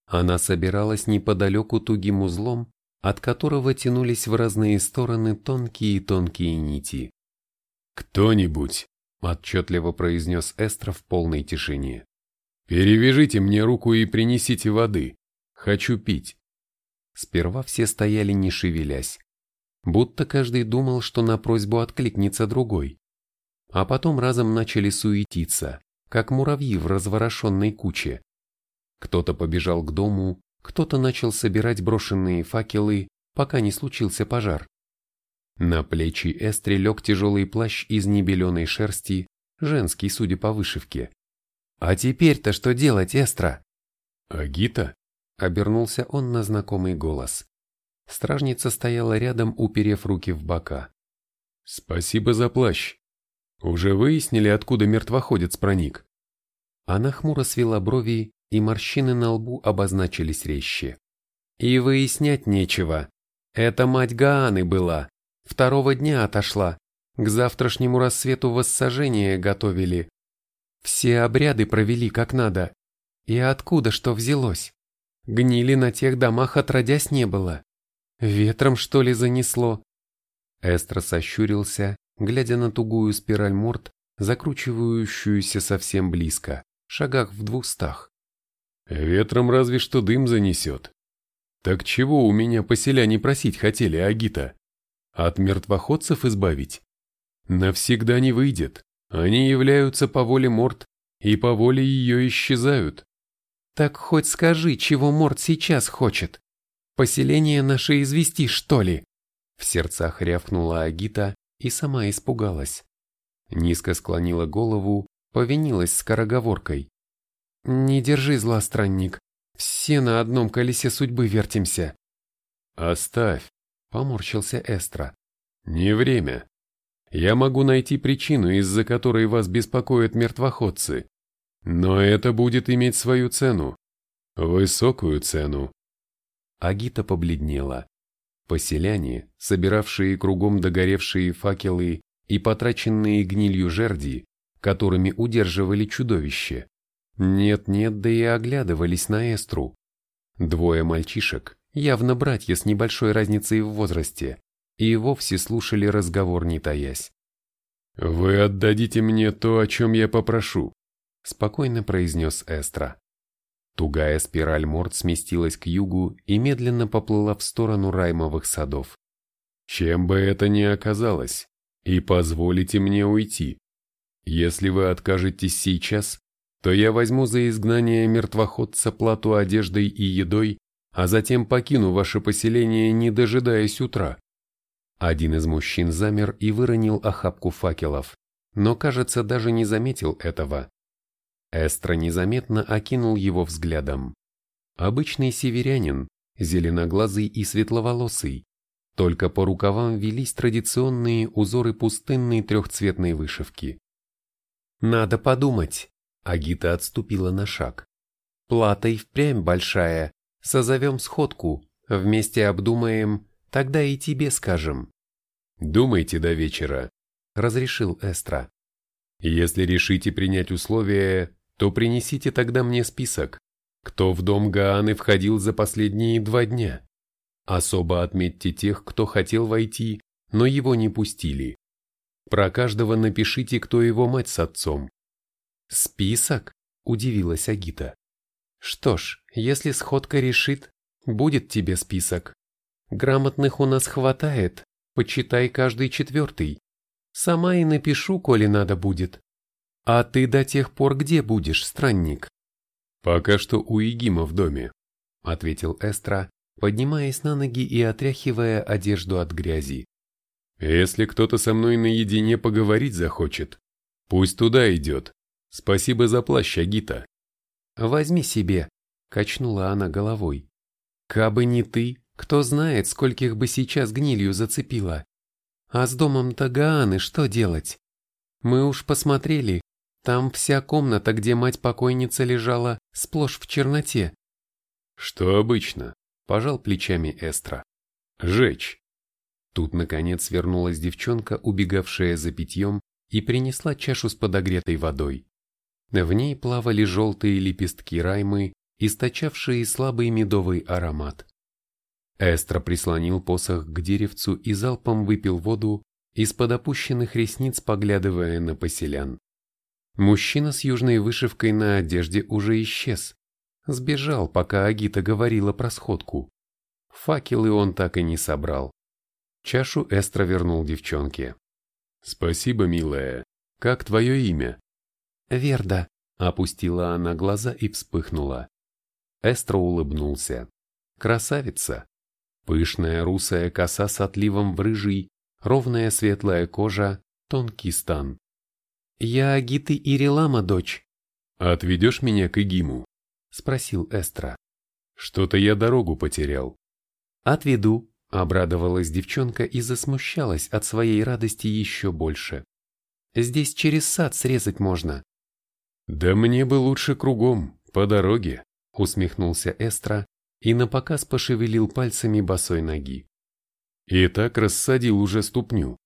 Она собиралась неподалеку тугим узлом от которого тянулись в разные стороны тонкие-тонкие нити. «Кто-нибудь!» — отчетливо произнес Эстра в полной тишине. «Перевяжите мне руку и принесите воды. Хочу пить». Сперва все стояли не шевелясь, будто каждый думал, что на просьбу откликнется другой. А потом разом начали суетиться, как муравьи в разворошенной куче. Кто-то побежал к дому, кто-то начал собирать брошенные факелы, пока не случился пожар. На плечи Эстри лег тяжелый плащ из небеленой шерсти, женский, судя по вышивке. «А теперь-то что делать, Эстра?» «Агита?» — обернулся он на знакомый голос. Стражница стояла рядом, уперев руки в бока. «Спасибо за плащ». Уже выяснили, откуда мертвоходец проник?» Она хмуро свела брови, и морщины на лбу обозначились резче. «И выяснять нечего. Это мать Гааны была. Второго дня отошла. К завтрашнему рассвету воссажение готовили. Все обряды провели как надо. И откуда что взялось? Гнили на тех домах отродясь не было. Ветром что ли занесло? Эстра сощурился, глядя на тугую спираль морд, закручивающуюся совсем близко, шагах в двухстах. Ветром разве что дым занесет. Так чего у меня поселяне просить хотели, Агита? От мертвоходцев избавить? Навсегда не выйдет. Они являются по воле Морт и по воле ее исчезают. Так хоть скажи, чего Морт сейчас хочет. Поселение наше извести, что ли? В сердцах рявкнула Агита и сама испугалась. Низко склонила голову, повинилась скороговоркой. «Не держи зла, странник. Все на одном колесе судьбы вертимся». «Оставь», — поморщился Эстра. «Не время. Я могу найти причину, из-за которой вас беспокоят мертвоходцы. Но это будет иметь свою цену. Высокую цену. Агита побледнела. Поселяне, собиравшие кругом догоревшие факелы и потраченные гнилью жерди, которыми удерживали чудовище, нет-нет, да и оглядывались на Эстру. Двое мальчишек, явно братья с небольшой разницей в возрасте, и вовсе слушали разговор не таясь. «Вы отдадите мне то, о чем я попрошу», — спокойно произнес Эстра. Тугая спираль морд сместилась к югу и медленно поплыла в сторону раймовых садов. «Чем бы это ни оказалось, и позволите мне уйти. Если вы откажетесь сейчас, то я возьму за изгнание мертвоходца плату одеждой и едой, а затем покину ваше поселение, не дожидаясь утра. Один из мужчин замер и выронил охапку факелов, но, кажется, даже не заметил этого. Эстра незаметно окинул его взглядом. Обычный северянин, зеленоглазый и светловолосый, только по рукавам велись традиционные узоры пустынной трехцветной вышивки. «Надо подумать», — Агита отступила на шаг. «Плата и впрямь большая, созовем сходку, вместе обдумаем, Тогда и тебе скажем. Думайте до вечера, разрешил Эстра. Если решите принять условия, то принесите тогда мне список, кто в дом Гааны входил за последние два дня. Особо отметьте тех, кто хотел войти, но его не пустили. Про каждого напишите, кто его мать с отцом. Список? Удивилась Агита. Что ж, если сходка решит, будет тебе список. Грамотных у нас хватает, почитай каждый четвертый. Сама и напишу, коли надо будет. А ты до тех пор где будешь, странник? Пока что у Игима в доме, ответил Эстра, поднимаясь на ноги и отряхивая одежду от грязи. Если кто-то со мной наедине поговорить захочет, пусть туда идет. Спасибо за плащ, Агита. Возьми себе, качнула она головой. Кабы не ты, кто знает, скольких бы сейчас гнилью зацепило. А с домом Тагааны что делать? Мы уж посмотрели, там вся комната, где мать покойницы лежала, сплошь в черноте. Что обычно, пожал плечами Эстра. Жечь. Тут, наконец, вернулась девчонка, убегавшая за питьем, и принесла чашу с подогретой водой. В ней плавали желтые лепестки раймы, источавшие слабый медовый аромат. Эстра прислонил посох к деревцу и залпом выпил воду, из-под опущенных ресниц поглядывая на поселян. Мужчина с южной вышивкой на одежде уже исчез. Сбежал, пока Агита говорила про сходку. Факелы он так и не собрал. Чашу Эстра вернул девчонке. «Спасибо, милая. Как твое имя?» «Верда», — опустила она глаза и вспыхнула. Эстра улыбнулся. «Красавица!» Пышная русая коса с отливом в рыжий, ровная светлая кожа, тонкий стан. «Я Агиты Ирилама, дочь». «Отведешь меня к Игиму?» — спросил Эстра. «Что-то я дорогу потерял». «Отведу», — обрадовалась девчонка и засмущалась от своей радости еще больше. Здесь через сад срезать можно». «Да мне бы лучше кругом, по дороге», — усмехнулся Эстра и напоказ пошевелил пальцами босой ноги. И так рассадил уже ступню.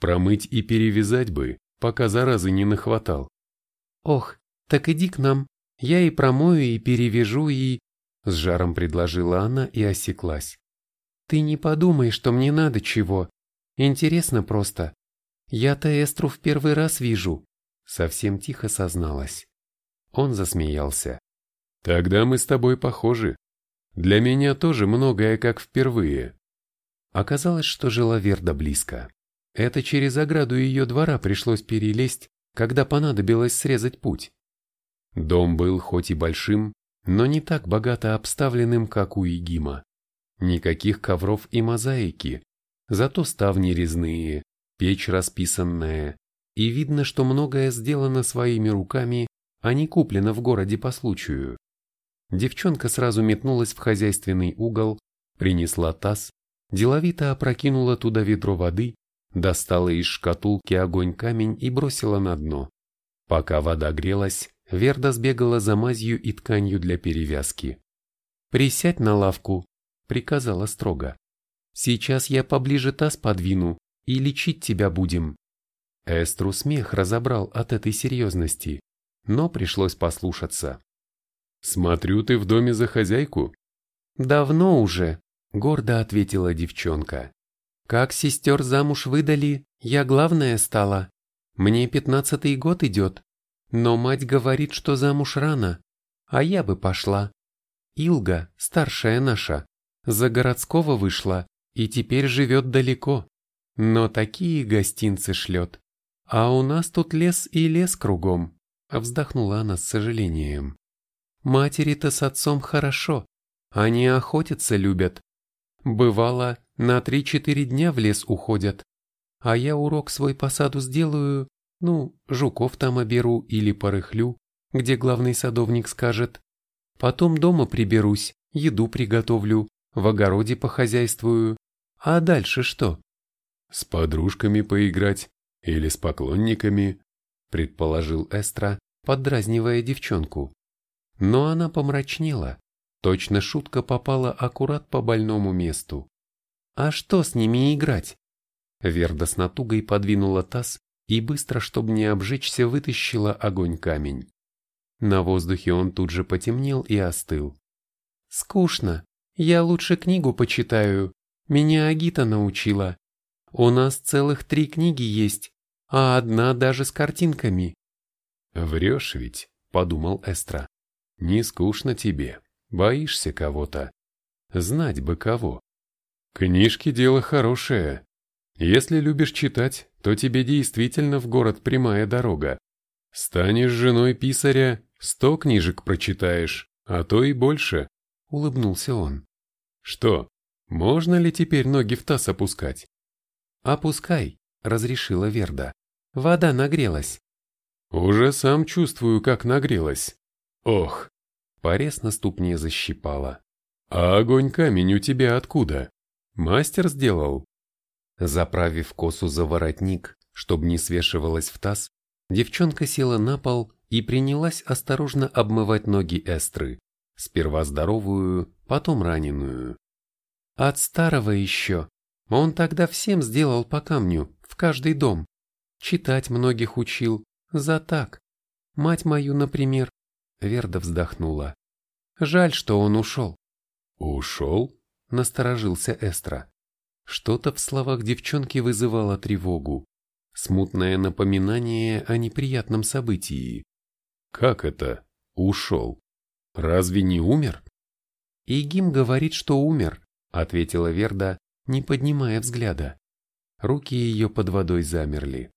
Промыть и перевязать бы, пока заразы не нахватал. «Ох, так иди к нам, я и промою, и перевяжу, и...» С жаром предложила она и осеклась. «Ты не подумай, что мне надо чего. Интересно просто. Я-то Эстру в первый раз вижу», — совсем тихо созналась. Он засмеялся. «Тогда мы с тобой похожи. Для меня тоже многое как впервые». Оказалось, что жила Верда близко. Это через ограду ее двора пришлось перелезть, когда понадобилось срезать путь. Дом был хоть и большим, но не так богато обставленным, как у Игима. Никаких ковров и мозаики, зато ставни резные, печь расписанная, и видно, что многое сделано своими руками, а не куплено в городе по случаю. Девчонка сразу метнулась в хозяйственный угол, принесла таз, деловито опрокинула туда ведро воды, достала из шкатулки огонь-камень и бросила на дно. Пока вода грелась, Верда сбегала за мазью и тканью для перевязки. «Присядь на лавку», — приказала строго. «Сейчас я поближе таз подвину, и лечить тебя будем». Эстру смех разобрал от этой серьезности, но пришлось послушаться. «Смотрю, ты в доме за хозяйку?» «Давно уже», — гордо ответила девчонка. «Как сестер замуж выдали, я главная стала. Мне пятнадцатый год идет, но мать говорит, что замуж рано, а я бы пошла. Илга, старшая наша, за городского вышла и теперь живет далеко, но такие гостинцы шлет. А у нас тут лес и лес кругом, вздохнула она с сожалением. Матери-то с отцом хорошо, они охотиться любят. Бывало, на три-четыре дня в лес уходят, а я урок свой по саду сделаю ну, жуков там оберу или порыхлю, где главный садовник скажет. Потом дома приберусь, еду приготовлю, в огороде похозяйствую. А дальше что? С подружками поиграть или с поклонниками, предположил Эстра, поддразнивая девчонку. Но она помрачнела. Точно шутка попала аккурат по больному месту. А что с ними играть? Верда с натугой подвинула таз и быстро, чтобы не обжечься, вытащила огонь камень. На воздухе он тут же потемнел и остыл. «Скучно. Я лучше книгу почитаю. Меня Агита научила. У нас целых три книги есть, а одна даже с картинками». «Врешь ведь», — подумал Эстра. «Не скучно тебе. Боишься кого-то. Знать бы кого. Книжки — дело хорошее. Если любишь читать, то тебе действительно в город прямая дорога. Станешь женой писаря, сто книжек прочитаешь, а то и больше, — улыбнулся он. Что, можно ли теперь ноги в таз опускать? Опускай, — разрешила Верда. Вода нагрелась. Уже сам чувствую, как нагрелась. Ох, порез на ступне защипала. А огонь камень у тебя откуда? Мастер сделал? Заправив косу за воротник, чтобы не свешивалась в таз, девчонка села на пол и принялась осторожно обмывать ноги Эстры, сперва здоровую, потом раненую. От старого еще. Он тогда всем сделал по камню, в каждый дом. Читать многих учил, за так. Мать мою, например. Верда вздохнула. Жаль, что он ушел. Ушел? Насторожился Эстра. Что-то в словах девчонки вызывало тревогу. Смутное напоминание о неприятном событии. Как это? Ушел? Разве не умер? Игим говорит, что умер, ответила Верда, не поднимая взгляда. Руки ее под водой замерли.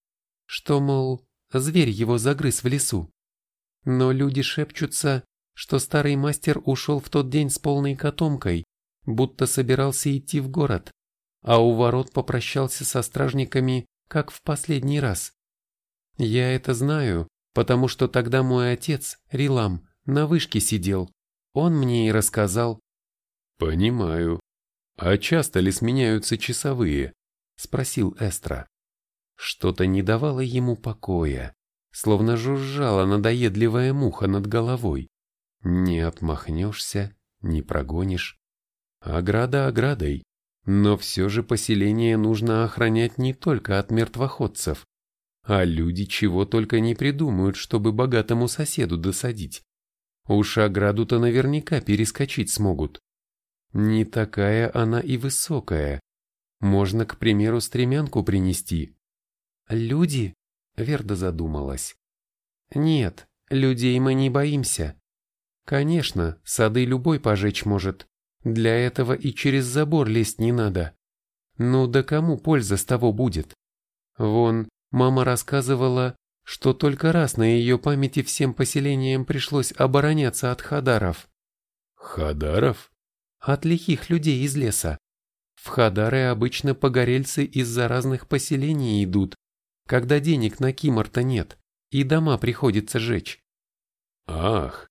Что, мол, зверь его загрыз в лесу. Но люди шепчутся, что старый мастер ушел в тот день с полной котомкой, будто собирался идти в город а у ворот попрощался со стражниками, как в последний раз. Я это знаю, потому что тогда мой отец, Рилам, на вышке сидел. Он мне и рассказал. Понимаю. А часто ли сменяются часовые? Спросил Эстра. Что-то не давало ему покоя, словно жужжала надоедливая муха над головой. Не отмахнешься, не прогонишь. Ограда оградой, но все же поселение нужно охранять не только от мертвоходцев, а люди чего только не придумают, чтобы богатому соседу досадить. Уж ограду-то наверняка перескочить смогут. Не такая она и высокая. Можно, к примеру, стремянку принести. Люди? Верда задумалась. Нет, людей мы не боимся. Конечно, сады любой пожечь может. Для этого и через забор лезть не надо. Ну да кому польза с того будет? Вон, Мама рассказывала, что только раз на ее памяти всем поселениям пришлось обороняться от хадаров. Хадаров? От лихих людей из леса. В хадары обычно погорельцы из-за разных поселений идут, когда денег на киморта нет, и дома приходится жечь. Ах,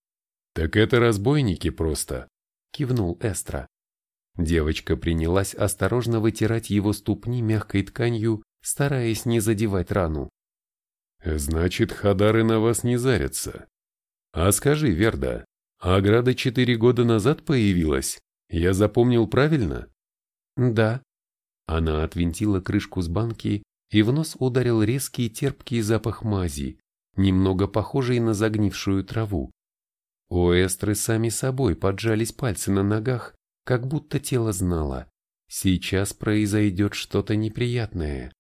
так это разбойники просто, кивнул Эстра. Девочка принялась осторожно вытирать его ступни мягкой тканью стараясь не задевать рану. «Значит, Хадары на вас не зарятся. А скажи, Верда, ограда четыре года назад появилась? Я запомнил правильно?» «Да». Она отвинтила крышку с банки, и в нос ударил резкий терпкий запах мази, немного похожий на загнившую траву. У Эстры сами собой поджались пальцы на ногах, как будто тело знало. Сейчас произойдет что-то неприятное.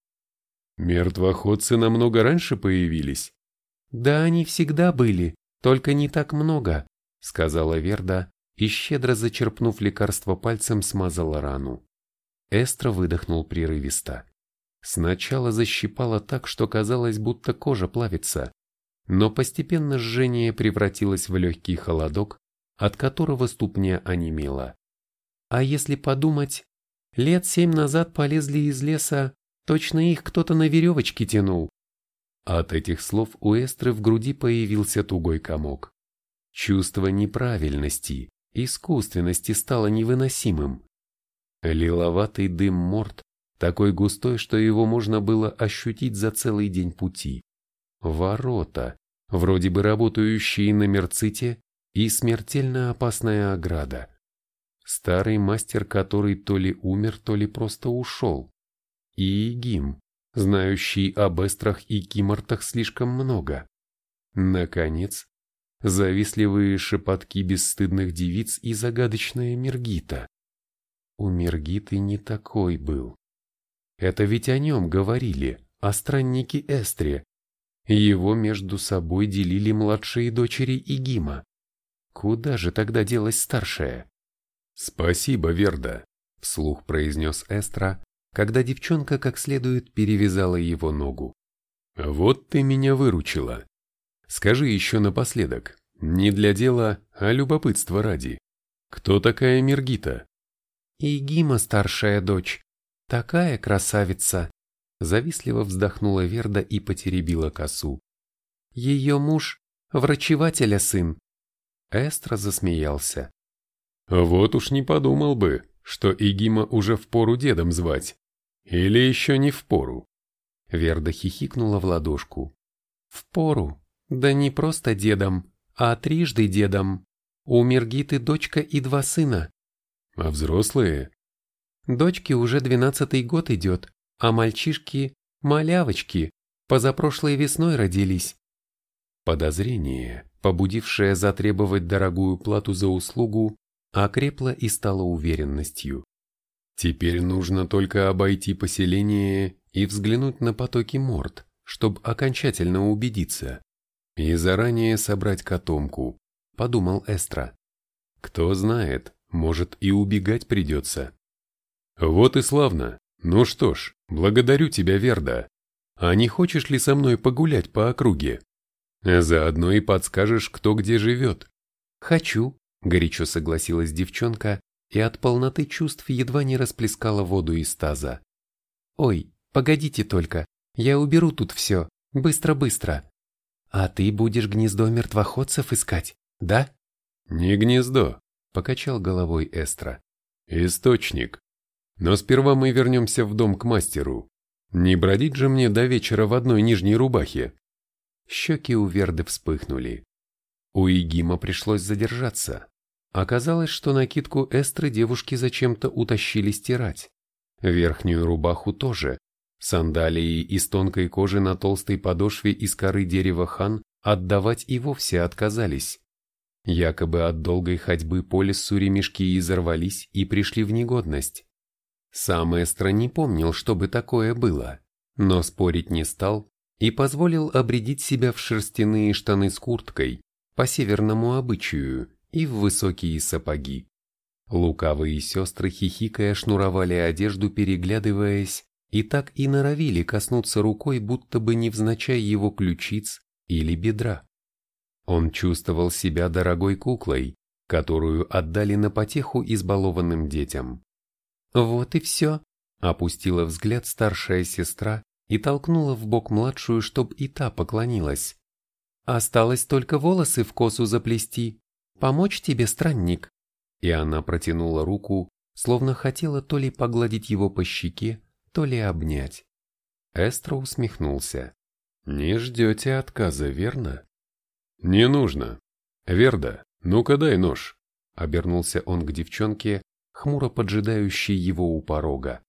Мертвоходцы намного раньше появились? Да они всегда были, только не так много, сказала Верда и, щедро зачерпнув лекарство пальцем, смазала рану. Эстра выдохнул прерывисто. Сначала защипало так, что казалось, будто кожа плавится, но постепенно жжение превратилось в легкий холодок, от которого ступня онемела. А если подумать, лет семь назад полезли из леса Точно их кто-то на веревочке тянул. От этих слов у Эстры в груди появился тугой комок. Чувство неправильности, искусственности стало невыносимым. Лиловатый дым морд, такой густой, что его можно было ощутить за целый день пути. Ворота, вроде бы работающие на мерците, и смертельно опасная ограда. Старый мастер, который то ли умер, то ли просто ушел и Гим, знающий об эстрах и кимортах слишком много. Наконец, завистливые шепотки бесстыдных девиц и загадочная Мергита. У Мергиты не такой был. Это ведь о нем говорили, о страннике Эстре. Его между собой делили младшие дочери Игима. Куда же тогда делась старшая? «Спасибо, Верда», — вслух произнес Эстра, когда девчонка как следует перевязала его ногу. «Вот ты меня выручила. Скажи еще напоследок, не для дела, а любопытства ради. Кто такая Мергита?» «Игима старшая дочь. Такая красавица!» Завистливо вздохнула Верда и потеребила косу. «Ее муж — врачевателя сын». Эстра засмеялся. «Вот уж не подумал бы, что Игима уже впору дедом звать. Или еще не в пору? Верда хихикнула в ладошку. В пору. Да не просто дедом, а трижды дедом. У Мергиты дочка и два сына. А взрослые? Дочке уже двенадцатый год идет, а мальчишки – малявочки, позапрошлой весной родились. Подозрение, побудившее затребовать дорогую плату за услугу, окрепло и стало уверенностью. Теперь нужно только обойти поселение и взглянуть на потоки морд, чтобы окончательно убедиться. И заранее собрать котомку, подумал Эстра. Кто знает, может и убегать придется. Вот и славно. Ну что ж, благодарю тебя, Верда. А не хочешь ли со мной погулять по округе? Заодно и подскажешь, кто где живет. Хочу, горячо согласилась девчонка и от полноты чувств едва не расплескала воду из таза. «Ой, погодите только, я уберу тут все, быстро-быстро. А ты будешь гнездо мертвоходцев искать, да?» «Не гнездо», — покачал головой Эстра. «Источник. Но сперва мы вернемся в дом к мастеру. Не бродить же мне до вечера в одной нижней рубахе. Щеки у Верды вспыхнули. У Игима пришлось задержаться. Оказалось, что накидку Эстры девушки зачем-то утащили стирать. Верхнюю рубаху тоже. Сандалии из тонкой кожи на толстой подошве из коры дерева хан отдавать и вовсе отказались. Якобы от долгой ходьбы по лесу ремешки изорвались и пришли в негодность. Сам Эстра не помнил, чтобы такое было, но спорить не стал и позволил обредить себя в шерстяные штаны с курткой, по северному обычаю, и в высокие сапоги. Лукавые сестры хихикая шнуровали одежду, переглядываясь, и так и норовили коснуться рукой, будто бы невзначай его ключиц или бедра. Он чувствовал себя дорогой куклой, которую отдали на потеху избалованным детям. «Вот и все», — опустила взгляд старшая сестра и толкнула в бок младшую, чтоб и та поклонилась. «Осталось только волосы в косу заплести. Помочь тебе, странник?» И она протянула руку, словно хотела то ли погладить его по щеке, то ли обнять. Эстро усмехнулся. «Не ждете отказа, верно?» «Не нужно. Верда, ну-ка дай нож», — обернулся он к девчонке, хмуро поджидающей его у порога.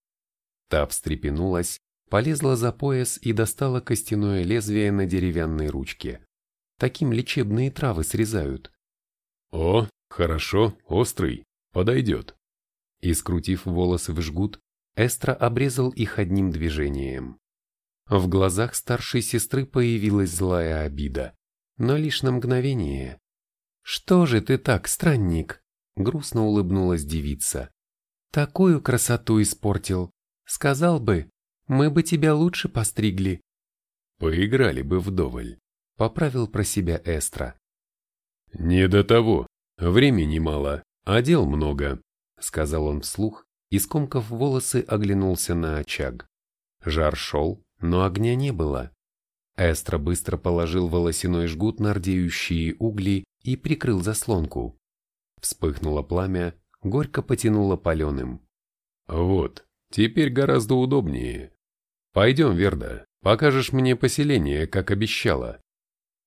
Та встрепенулась, полезла за пояс и достала костяное лезвие на деревянной ручке. Таким лечебные травы срезают. «О, хорошо, острый, подойдет». И скрутив волосы в жгут, Эстра обрезал их одним движением. В глазах старшей сестры появилась злая обида, но лишь на мгновение. «Что же ты так, странник?» — грустно улыбнулась девица. «Такую красоту испортил. Сказал бы, мы бы тебя лучше постригли». «Поиграли бы вдоволь», — поправил про себя Эстра. «Не до того. Времени мало, а дел много», — сказал он вслух и, скомкав волосы, оглянулся на очаг. Жар шел, но огня не было. Эстра быстро положил волосяной жгут на рдеющие угли и прикрыл заслонку. Вспыхнуло пламя, горько потянуло паленым. «Вот, теперь гораздо удобнее. Пойдем, Верда, покажешь мне поселение, как обещала».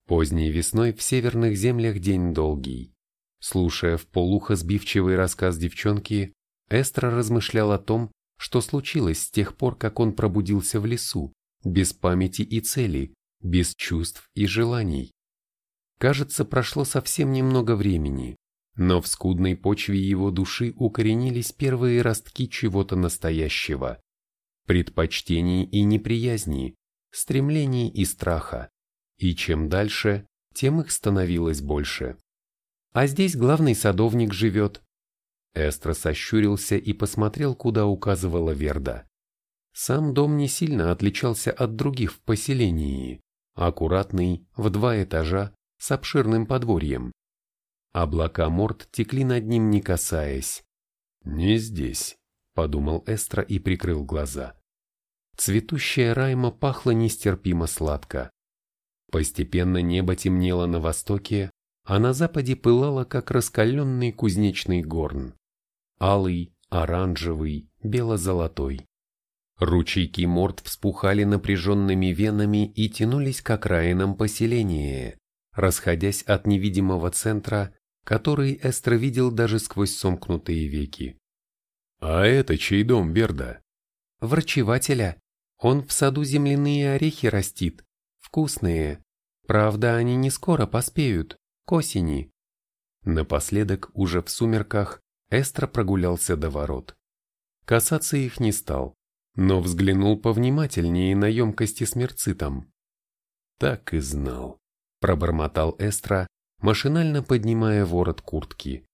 Поздней весной в северных землях день долгий. Слушая в полухо сбивчивый рассказ девчонки, Эстра размышлял о том, что случилось с тех пор, как он пробудился в лесу, без памяти и цели, без чувств и желаний. Кажется, прошло совсем немного времени, но в скудной почве его души укоренились первые ростки чего-то настоящего, предпочтений и неприязни, стремлений и страха, и чем дальше, тем их становилось больше. А здесь главный садовник живет, Эстра сощурился и посмотрел, куда указывала Верда. Сам дом не сильно отличался от других в поселении, аккуратный, в два этажа, с обширным подворьем. Облака морд текли над ним, не касаясь. «Не здесь», — подумал Эстра и прикрыл глаза. Цветущая райма пахла нестерпимо сладко. Постепенно небо темнело на востоке, а на западе пылало, как раскаленный кузнечный горн алый, оранжевый, бело-золотой. Ручейки морд вспухали напряженными венами и тянулись к окраинам поселения, расходясь от невидимого центра, который Эстро видел даже сквозь сомкнутые веки. «А это чей дом, Берда?» «Врачевателя. Он в саду земляные орехи растит. Вкусные. Правда, они не скоро поспеют, к осени». Напоследок, уже в сумерках, Эстра прогулялся до ворот. Касаться их не стал, но взглянул повнимательнее на емкости с мерцитом. «Так и знал», — пробормотал Эстра, машинально поднимая ворот куртки.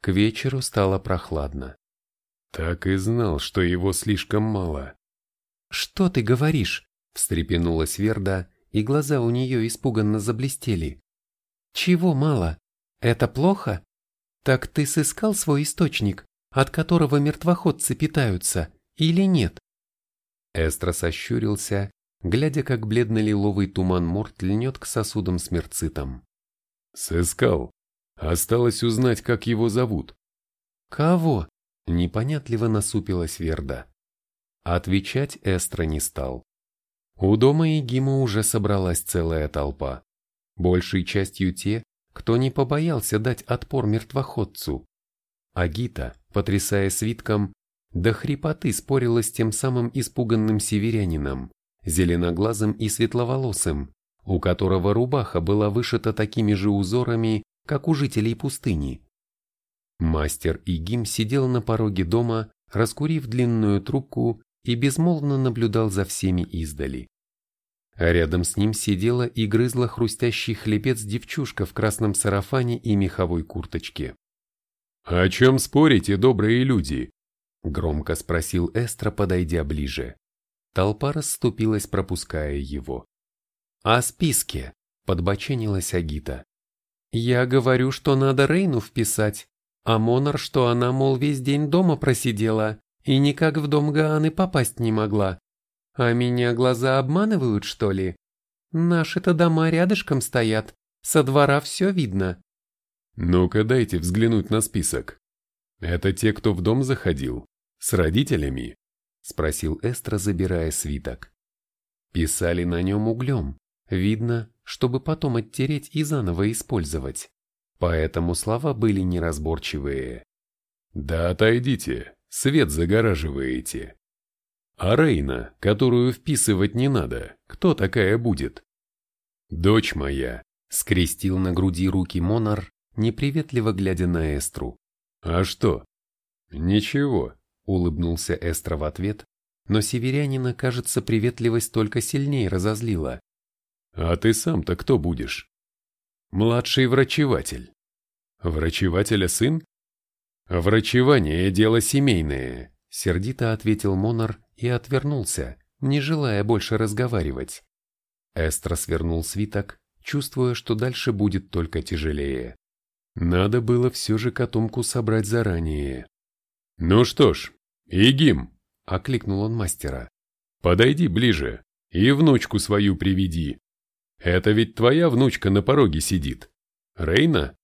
К вечеру стало прохладно. «Так и знал, что его слишком мало». «Что ты говоришь?» — встрепенулась Верда, и глаза у нее испуганно заблестели. «Чего мало? Это плохо?» Так ты сыскал свой источник, от которого мертвоходцы питаются, или нет? Эстра сощурился, глядя, как бледно-лиловый туман морт льнет к сосудам с мерцитом. Сыскал. Осталось узнать, как его зовут. Кого? Непонятливо насупилась Верда. Отвечать Эстра не стал. У дома Игима уже собралась целая толпа. Большей частью те, кто не побоялся дать отпор мертвоходцу. Агита, потрясая свитком, до хрипоты спорила с тем самым испуганным северянином, зеленоглазым и светловолосым, у которого рубаха была вышита такими же узорами, как у жителей пустыни. Мастер Игим сидел на пороге дома, раскурив длинную трубку и безмолвно наблюдал за всеми издали. А рядом с ним сидела и грызла хрустящий хлебец девчушка в красном сарафане и меховой курточке. «О чем спорите, добрые люди?» — громко спросил Эстра, подойдя ближе. Толпа расступилась, пропуская его. «О списке», — подбоченилась Агита. «Я говорю, что надо Рейну вписать, а Монар, что она, мол, весь день дома просидела и никак в дом Гааны попасть не могла. А меня глаза обманывают, что ли? Наши-то дома рядышком стоят, со двора все видно». «Ну-ка дайте взглянуть на список. Это те, кто в дом заходил? С родителями?» — спросил Эстра, забирая свиток. Писали на нем углем, видно, чтобы потом оттереть и заново использовать. Поэтому слова были неразборчивые. «Да отойдите, свет загораживаете». «А Рейна, которую вписывать не надо, кто такая будет?» «Дочь моя», — скрестил на груди руки Монар, неприветливо глядя на Эстру. «А что?» «Ничего», — улыбнулся Эстра в ответ, но северянина, кажется, приветливость только сильнее разозлила. «А ты сам-то кто будешь?» «Младший врачеватель». «Врачевателя сын?» «Врачевание – дело семейное», – сердито ответил Монар и отвернулся, не желая больше разговаривать. Эстра свернул свиток, чувствуя, что дальше будет только тяжелее. Надо было все же котомку собрать заранее. «Ну что ж, Игим!» — окликнул он мастера. «Подойди ближе и внучку свою приведи. Это ведь твоя внучка на пороге сидит. Рейна?»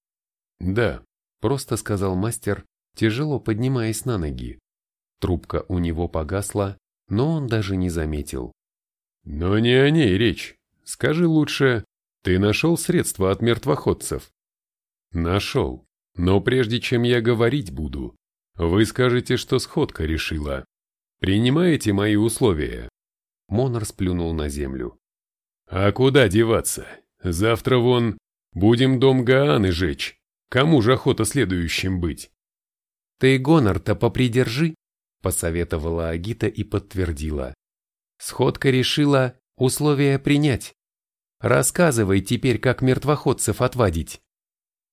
«Да», — просто сказал мастер, тяжело поднимаясь на ноги. Трубка у него погасла, но он даже не заметил. «Но не о ней речь. Скажи лучше, ты нашел средства от мертвоходцев?» Нашел. Но прежде чем я говорить буду, вы скажете, что сходка решила. Принимаете мои условия?» Монор сплюнул на землю. «А куда деваться? Завтра вон будем дом Гааны жечь. Кому же охота следующим быть?» «Ты гонор-то попридержи», — посоветовала Агита и подтвердила. «Сходка решила условия принять. Рассказывай теперь, как мертвоходцев отвадить».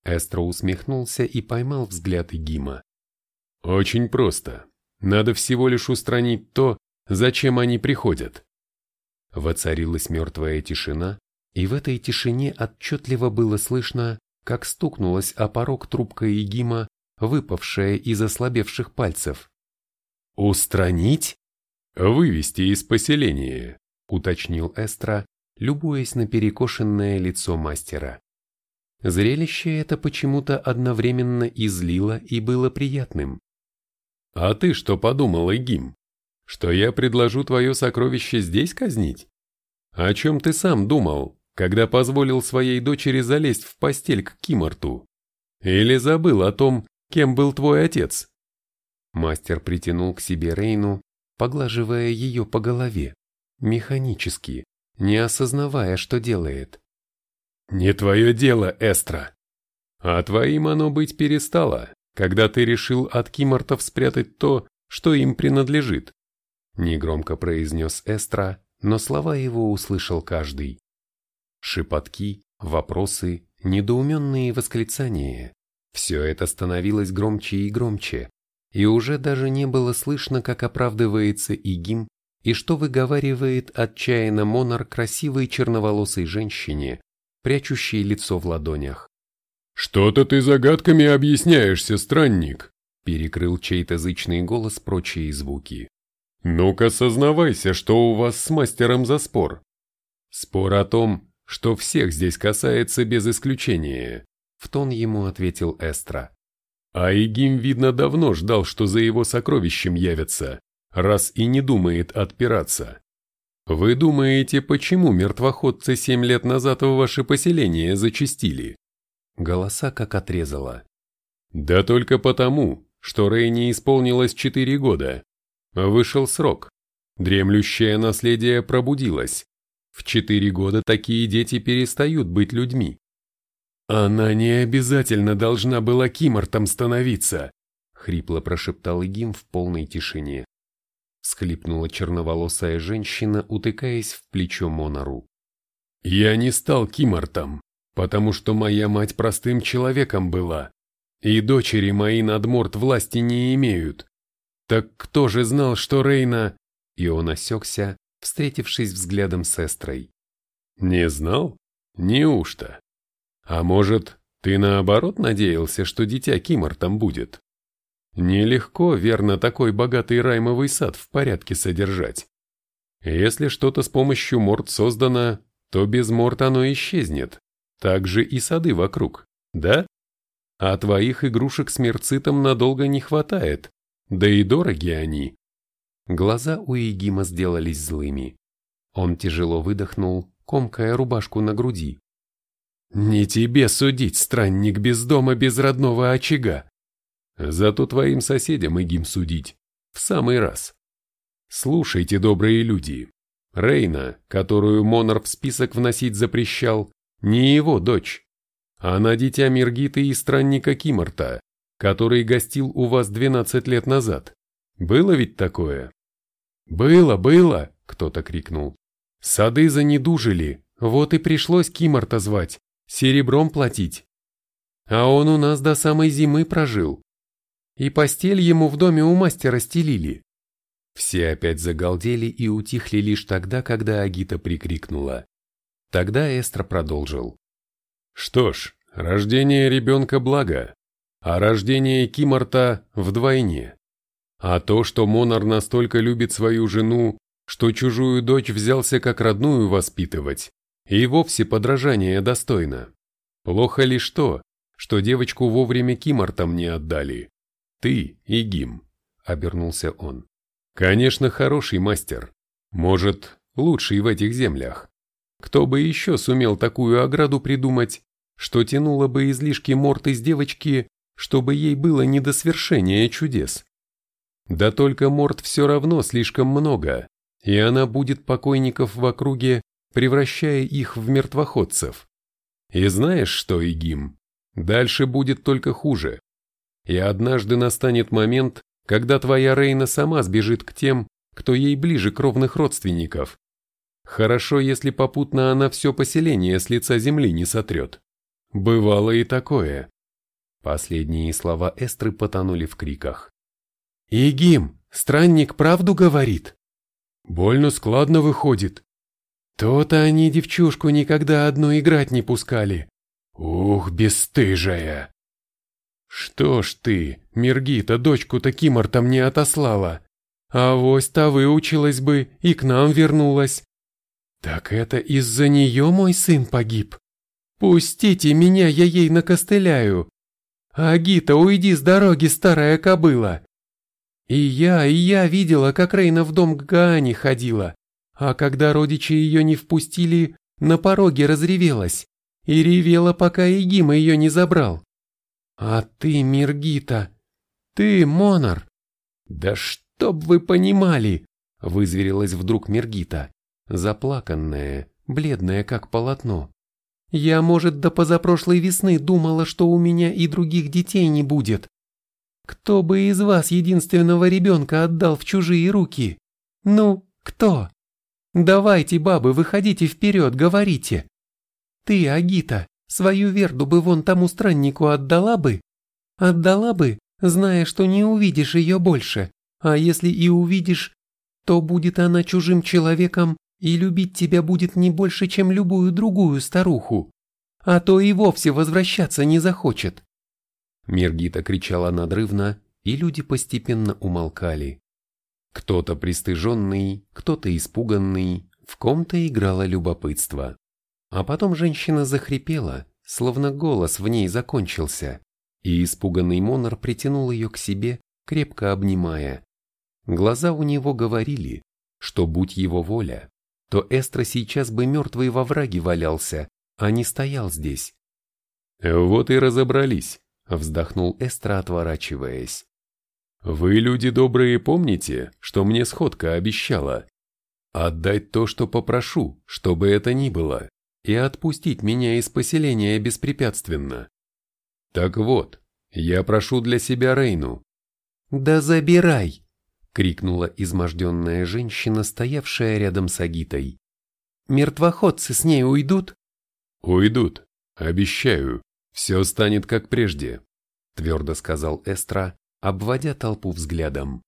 Эстро усмехнулся и поймал взгляд Игима. «Очень просто. Надо всего лишь устранить то, зачем они приходят». Воцарилась мертвая тишина, и в этой тишине отчетливо было слышно, как стукнулась о порог трубка Игима, выпавшая из ослабевших пальцев. «Устранить?» «Вывести из поселения», — уточнил Эстра, любуясь на перекошенное лицо мастера. Зрелище это почему-то одновременно и злило, и было приятным. «А ты что подумал, Эгим? Что я предложу твое сокровище здесь казнить? О чем ты сам думал, когда позволил своей дочери залезть в постель к Киморту? Или забыл о том, кем был твой отец?» Мастер притянул к себе Рейну, поглаживая ее по голове, механически, не осознавая, что делает. Не твое дело, Эстра. А твоим оно быть перестало, когда ты решил от кимортов спрятать то, что им принадлежит. Негромко произнес Эстра, но слова его услышал каждый. Шепотки, вопросы, недоуменные восклицания. Все это становилось громче и громче, и уже даже не было слышно, как оправдывается Игим и что выговаривает отчаянно Монар красивой черноволосой женщине, прячущий лицо в ладонях. «Что-то ты загадками объясняешься, странник», — перекрыл чей-то зычный голос прочие звуки. «Ну-ка сознавайся, что у вас с мастером за спор». «Спор о том, что всех здесь касается без исключения», — в тон ему ответил Эстра. «А Игим, видно, давно ждал, что за его сокровищем явятся. раз и не думает отпираться. Вы думаете, почему мертвоходцы семь лет назад в ваше поселение зачистили? Голоса как отрезало. Да только потому, что Рейне исполнилось четыре года. Вышел срок. Дремлющее наследие пробудилось. В четыре года такие дети перестают быть людьми. Она не обязательно должна была Кимортом становиться, хрипло прошептал Игим в полной тишине. Схлипнула черноволосая женщина, утыкаясь в плечо Монору. Я не стал Кимортом, потому что моя мать простым человеком была, и дочери мои над Морт власти не имеют. Так кто же знал, что Рейна... И он осекся, встретившись взглядом с Эстрой. Не знал? Неужто? А может, ты наоборот надеялся, что дитя Кимортом будет? Нелегко, верно, такой богатый раймовый сад в порядке содержать. Если что-то с помощью морд создано, то без морд оно исчезнет. Так же и сады вокруг, да? А твоих игрушек с мерцитом надолго не хватает, да и дороги они. Глаза у Егима сделались злыми. Он тяжело выдохнул, комкая рубашку на груди. «Не тебе судить, странник без дома, без родного очага. Зато твоим соседям и гим судить. В самый раз. Слушайте, добрые люди. Рейна, которую Монар в список вносить запрещал, не его дочь. Она дитя Мергиты и странника Киморта, который гостил у вас 12 лет назад. Было ведь такое? Было, было, кто-то крикнул. Сады занедужили, вот и пришлось Киморта звать, серебром платить. А он у нас до самой зимы прожил, и постель ему в доме у мастера стелили. Все опять загалдели и утихли лишь тогда, когда Агита прикрикнула. Тогда Эстра продолжил. Что ж, рождение ребенка благо, а рождение Кимарта вдвойне. А то, что Монар настолько любит свою жену, что чужую дочь взялся как родную воспитывать, и вовсе подражание достойно. Плохо лишь то, что девочку вовремя Кимартам не отдали. «Ты, Игим», — обернулся он. «Конечно, хороший мастер. Может, лучший в этих землях. Кто бы еще сумел такую ограду придумать, что тянуло бы излишки морт из девочки, чтобы ей было не до свершения чудес? Да только морт все равно слишком много, и она будет покойников в округе, превращая их в мертвоходцев. И знаешь что, Игим, дальше будет только хуже. И однажды настанет момент, когда твоя Рейна сама сбежит к тем, кто ей ближе кровных родственников. Хорошо, если попутно она все поселение с лица земли не сотрет. Бывало и такое. Последние слова Эстры потонули в криках. «Игим, странник правду говорит?» «Больно складно выходит». «То-то они девчушку никогда одну играть не пускали». «Ух, бесстыжая!» Что ж ты, Мергита, дочку-то Кимортом не отослала? А вось та выучилась бы и к нам вернулась. Так это из-за нее мой сын погиб. Пустите меня, я ей накостыляю. Агита, уйди с дороги, старая кобыла. И я, и я видела, как Рейна в дом к Гаане ходила, а когда родичи ее не впустили, на пороге разревелась. И ревела, пока Игима ее не забрал. А ты, Миргита, ты, Монар. Да чтоб вы понимали, вызверилась вдруг Миргита, заплаканная, бледная как полотно. Я, может, до позапрошлой весны думала, что у меня и других детей не будет. Кто бы из вас единственного ребенка отдал в чужие руки? Ну, кто? Давайте, бабы, выходите вперед, говорите. Ты, Агита, Свою Верду бы вон тому страннику отдала бы? Отдала бы, зная, что не увидишь ее больше, а если и увидишь, то будет она чужим человеком и любить тебя будет не больше, чем любую другую старуху, а то и вовсе возвращаться не захочет. Мергита кричала надрывно, и люди постепенно умолкали. Кто-то пристыженный, кто-то испуганный, в ком-то играло любопытство. А потом женщина захрипела, словно голос в ней закончился, и испуганный Монор притянул ее к себе, крепко обнимая. Глаза у него говорили, что будь его воля, то Эстра сейчас бы мертвый во враге валялся, а не стоял здесь. «Вот и разобрались», — вздохнул Эстра, отворачиваясь. «Вы, люди добрые, помните, что мне сходка обещала? Отдать то, что попрошу, чтобы это ни было, и отпустить меня из поселения беспрепятственно. Так вот, я прошу для себя Рейну». «Да забирай!» — крикнула изможденная женщина, стоявшая рядом с Агитой. «Мертвоходцы с ней уйдут?» «Уйдут, обещаю, все станет как прежде», — твердо сказал Эстра, обводя толпу взглядом.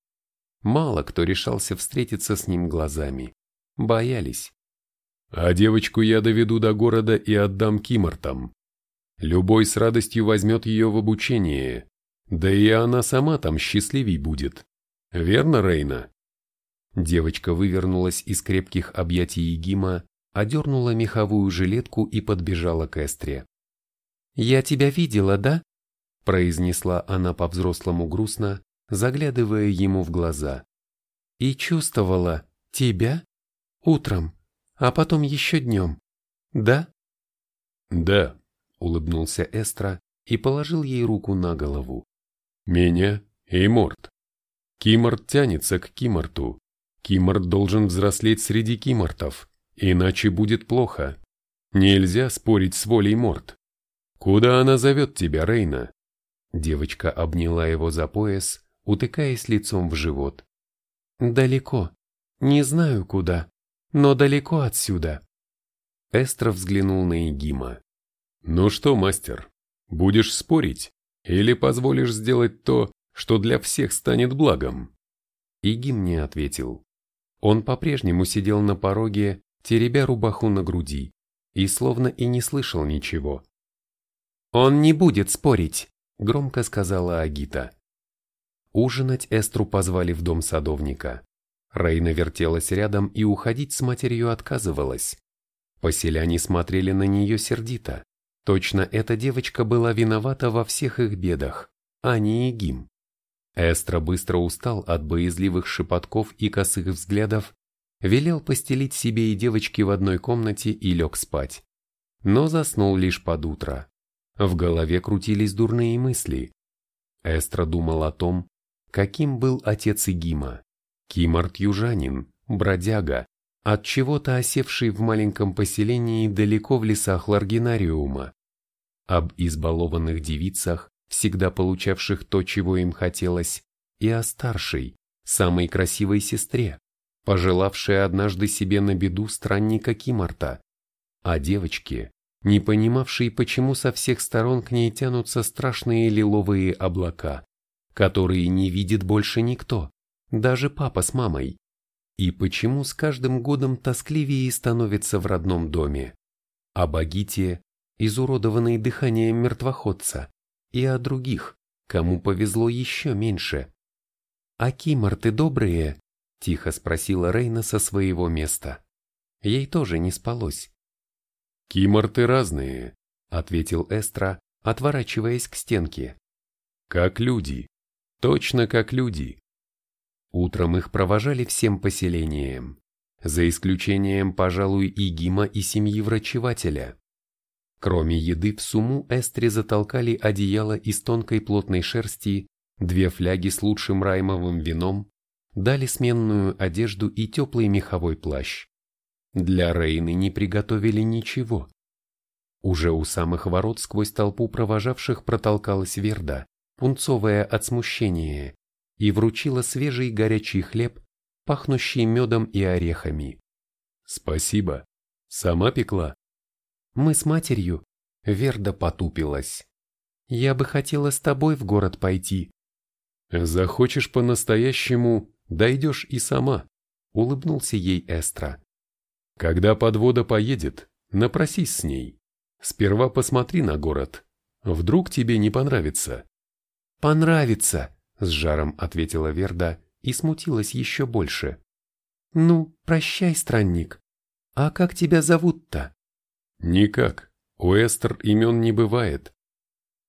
Мало кто решался встретиться с ним глазами. Боялись. «А девочку я доведу до города и отдам Кимортам. Любой с радостью возьмет ее в обучение, да и она сама там счастливей будет. Верно, Рейна?» Девочка вывернулась из крепких объятий Гима, одернула меховую жилетку и подбежала к Эстре. «Я тебя видела, да?» произнесла она по-взрослому грустно, заглядывая ему в глаза. «И чувствовала тебя утром, а потом еще днем, да?» «Да», — улыбнулся Эстра и положил ей руку на голову. «Меня и Морт. Киморт тянется к Киморту. Киморт должен взрослеть среди Кимортов, иначе будет плохо. Нельзя спорить с волей Морт. Куда она зовет тебя, Рейна?» Девочка обняла его за пояс, утыкаясь лицом в живот. «Далеко. Не знаю куда, но далеко отсюда». Эстра взглянул на Игима. «Ну что, мастер, будешь спорить или позволишь сделать то, что для всех станет благом?» Игим не ответил. Он по-прежнему сидел на пороге, теребя рубаху на груди, и словно и не слышал ничего. «Он не будет спорить», — громко сказала Агита. Ужинать Эстру позвали в дом садовника. Рейна вертелась рядом и уходить с матерью отказывалась. Поселяне смотрели на нее сердито. Точно эта девочка была виновата во всех их бедах, а не Егим. Эстра быстро устал от боязливых шепотков и косых взглядов, велел постелить себе и девочке в одной комнате и лег спать. Но заснул лишь под утро. В голове крутились дурные мысли. Эстра думал о том, каким был отец Игима. Кимарт южанин, бродяга, от чего-то осевший в маленьком поселении далеко в лесах Ларгинариума. Об избалованных девицах, всегда получавших то, чего им хотелось, и о старшей, самой красивой сестре, пожелавшей однажды себе на беду странника Кимарта, о девочке, не понимавшей, почему со всех сторон к ней тянутся страшные лиловые облака, которые не видит больше никто, даже папа с мамой, и почему с каждым годом тоскливее становится в родном доме, о Багите, изуродованной дыханием мертвоходца, и о других, кому повезло еще меньше. «А киморты добрые?» – тихо спросила Рейна со своего места. Ей тоже не спалось. «Киморты разные», — ответил Эстра, отворачиваясь к стенке. «Как люди. Точно как люди». Утром их провожали всем поселением, за исключением, пожалуй, Игима и семьи врачевателя. Кроме еды в суму Эстре затолкали одеяло из тонкой плотной шерсти, две фляги с лучшим раймовым вином, дали сменную одежду и теплый меховой плащ. Для Рейны не приготовили ничего. Уже у самых ворот сквозь толпу провожавших протолкалась Верда, пунцовая от смущения, и вручила свежий горячий хлеб, пахнущий медом и орехами. «Спасибо. Сама пекла?» «Мы с матерью». Верда потупилась. «Я бы хотела с тобой в город пойти». «Захочешь по-настоящему, дойдешь и сама», — улыбнулся ей Эстра. Когда подвода поедет, напросись с ней. Сперва посмотри на город. Вдруг тебе не понравится. Понравится, с жаром ответила Верда и смутилась еще больше. Ну, прощай, странник. А как тебя зовут-то? Никак. У Эстер имен не бывает.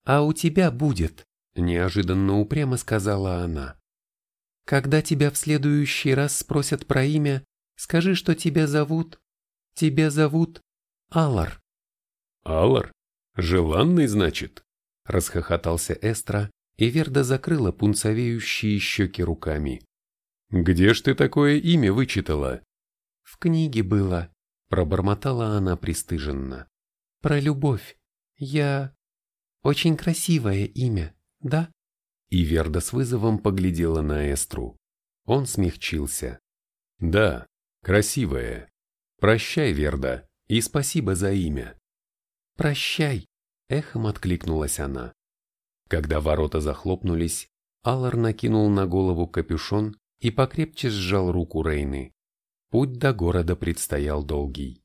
А у тебя будет, неожиданно упрямо сказала она. Когда тебя в следующий раз спросят про имя, скажи, что тебя зовут... Тебя зовут Алар. Алар? Желанный, значит? Расхохотался Эстра, и Верда закрыла пунцовеющие щеки руками. «Где ж ты такое имя вычитала?» «В книге было», — пробормотала она пристыженно. «Про любовь. Я... Очень красивое имя, да?» И Верда с вызовом поглядела на Эстру. Он смягчился. «Да, красивое. Прощай, Верда, и спасибо за имя». «Прощай», — эхом откликнулась она. Когда ворота захлопнулись, Аллар накинул на голову капюшон и покрепче сжал руку Рейны. Путь до города предстоял долгий.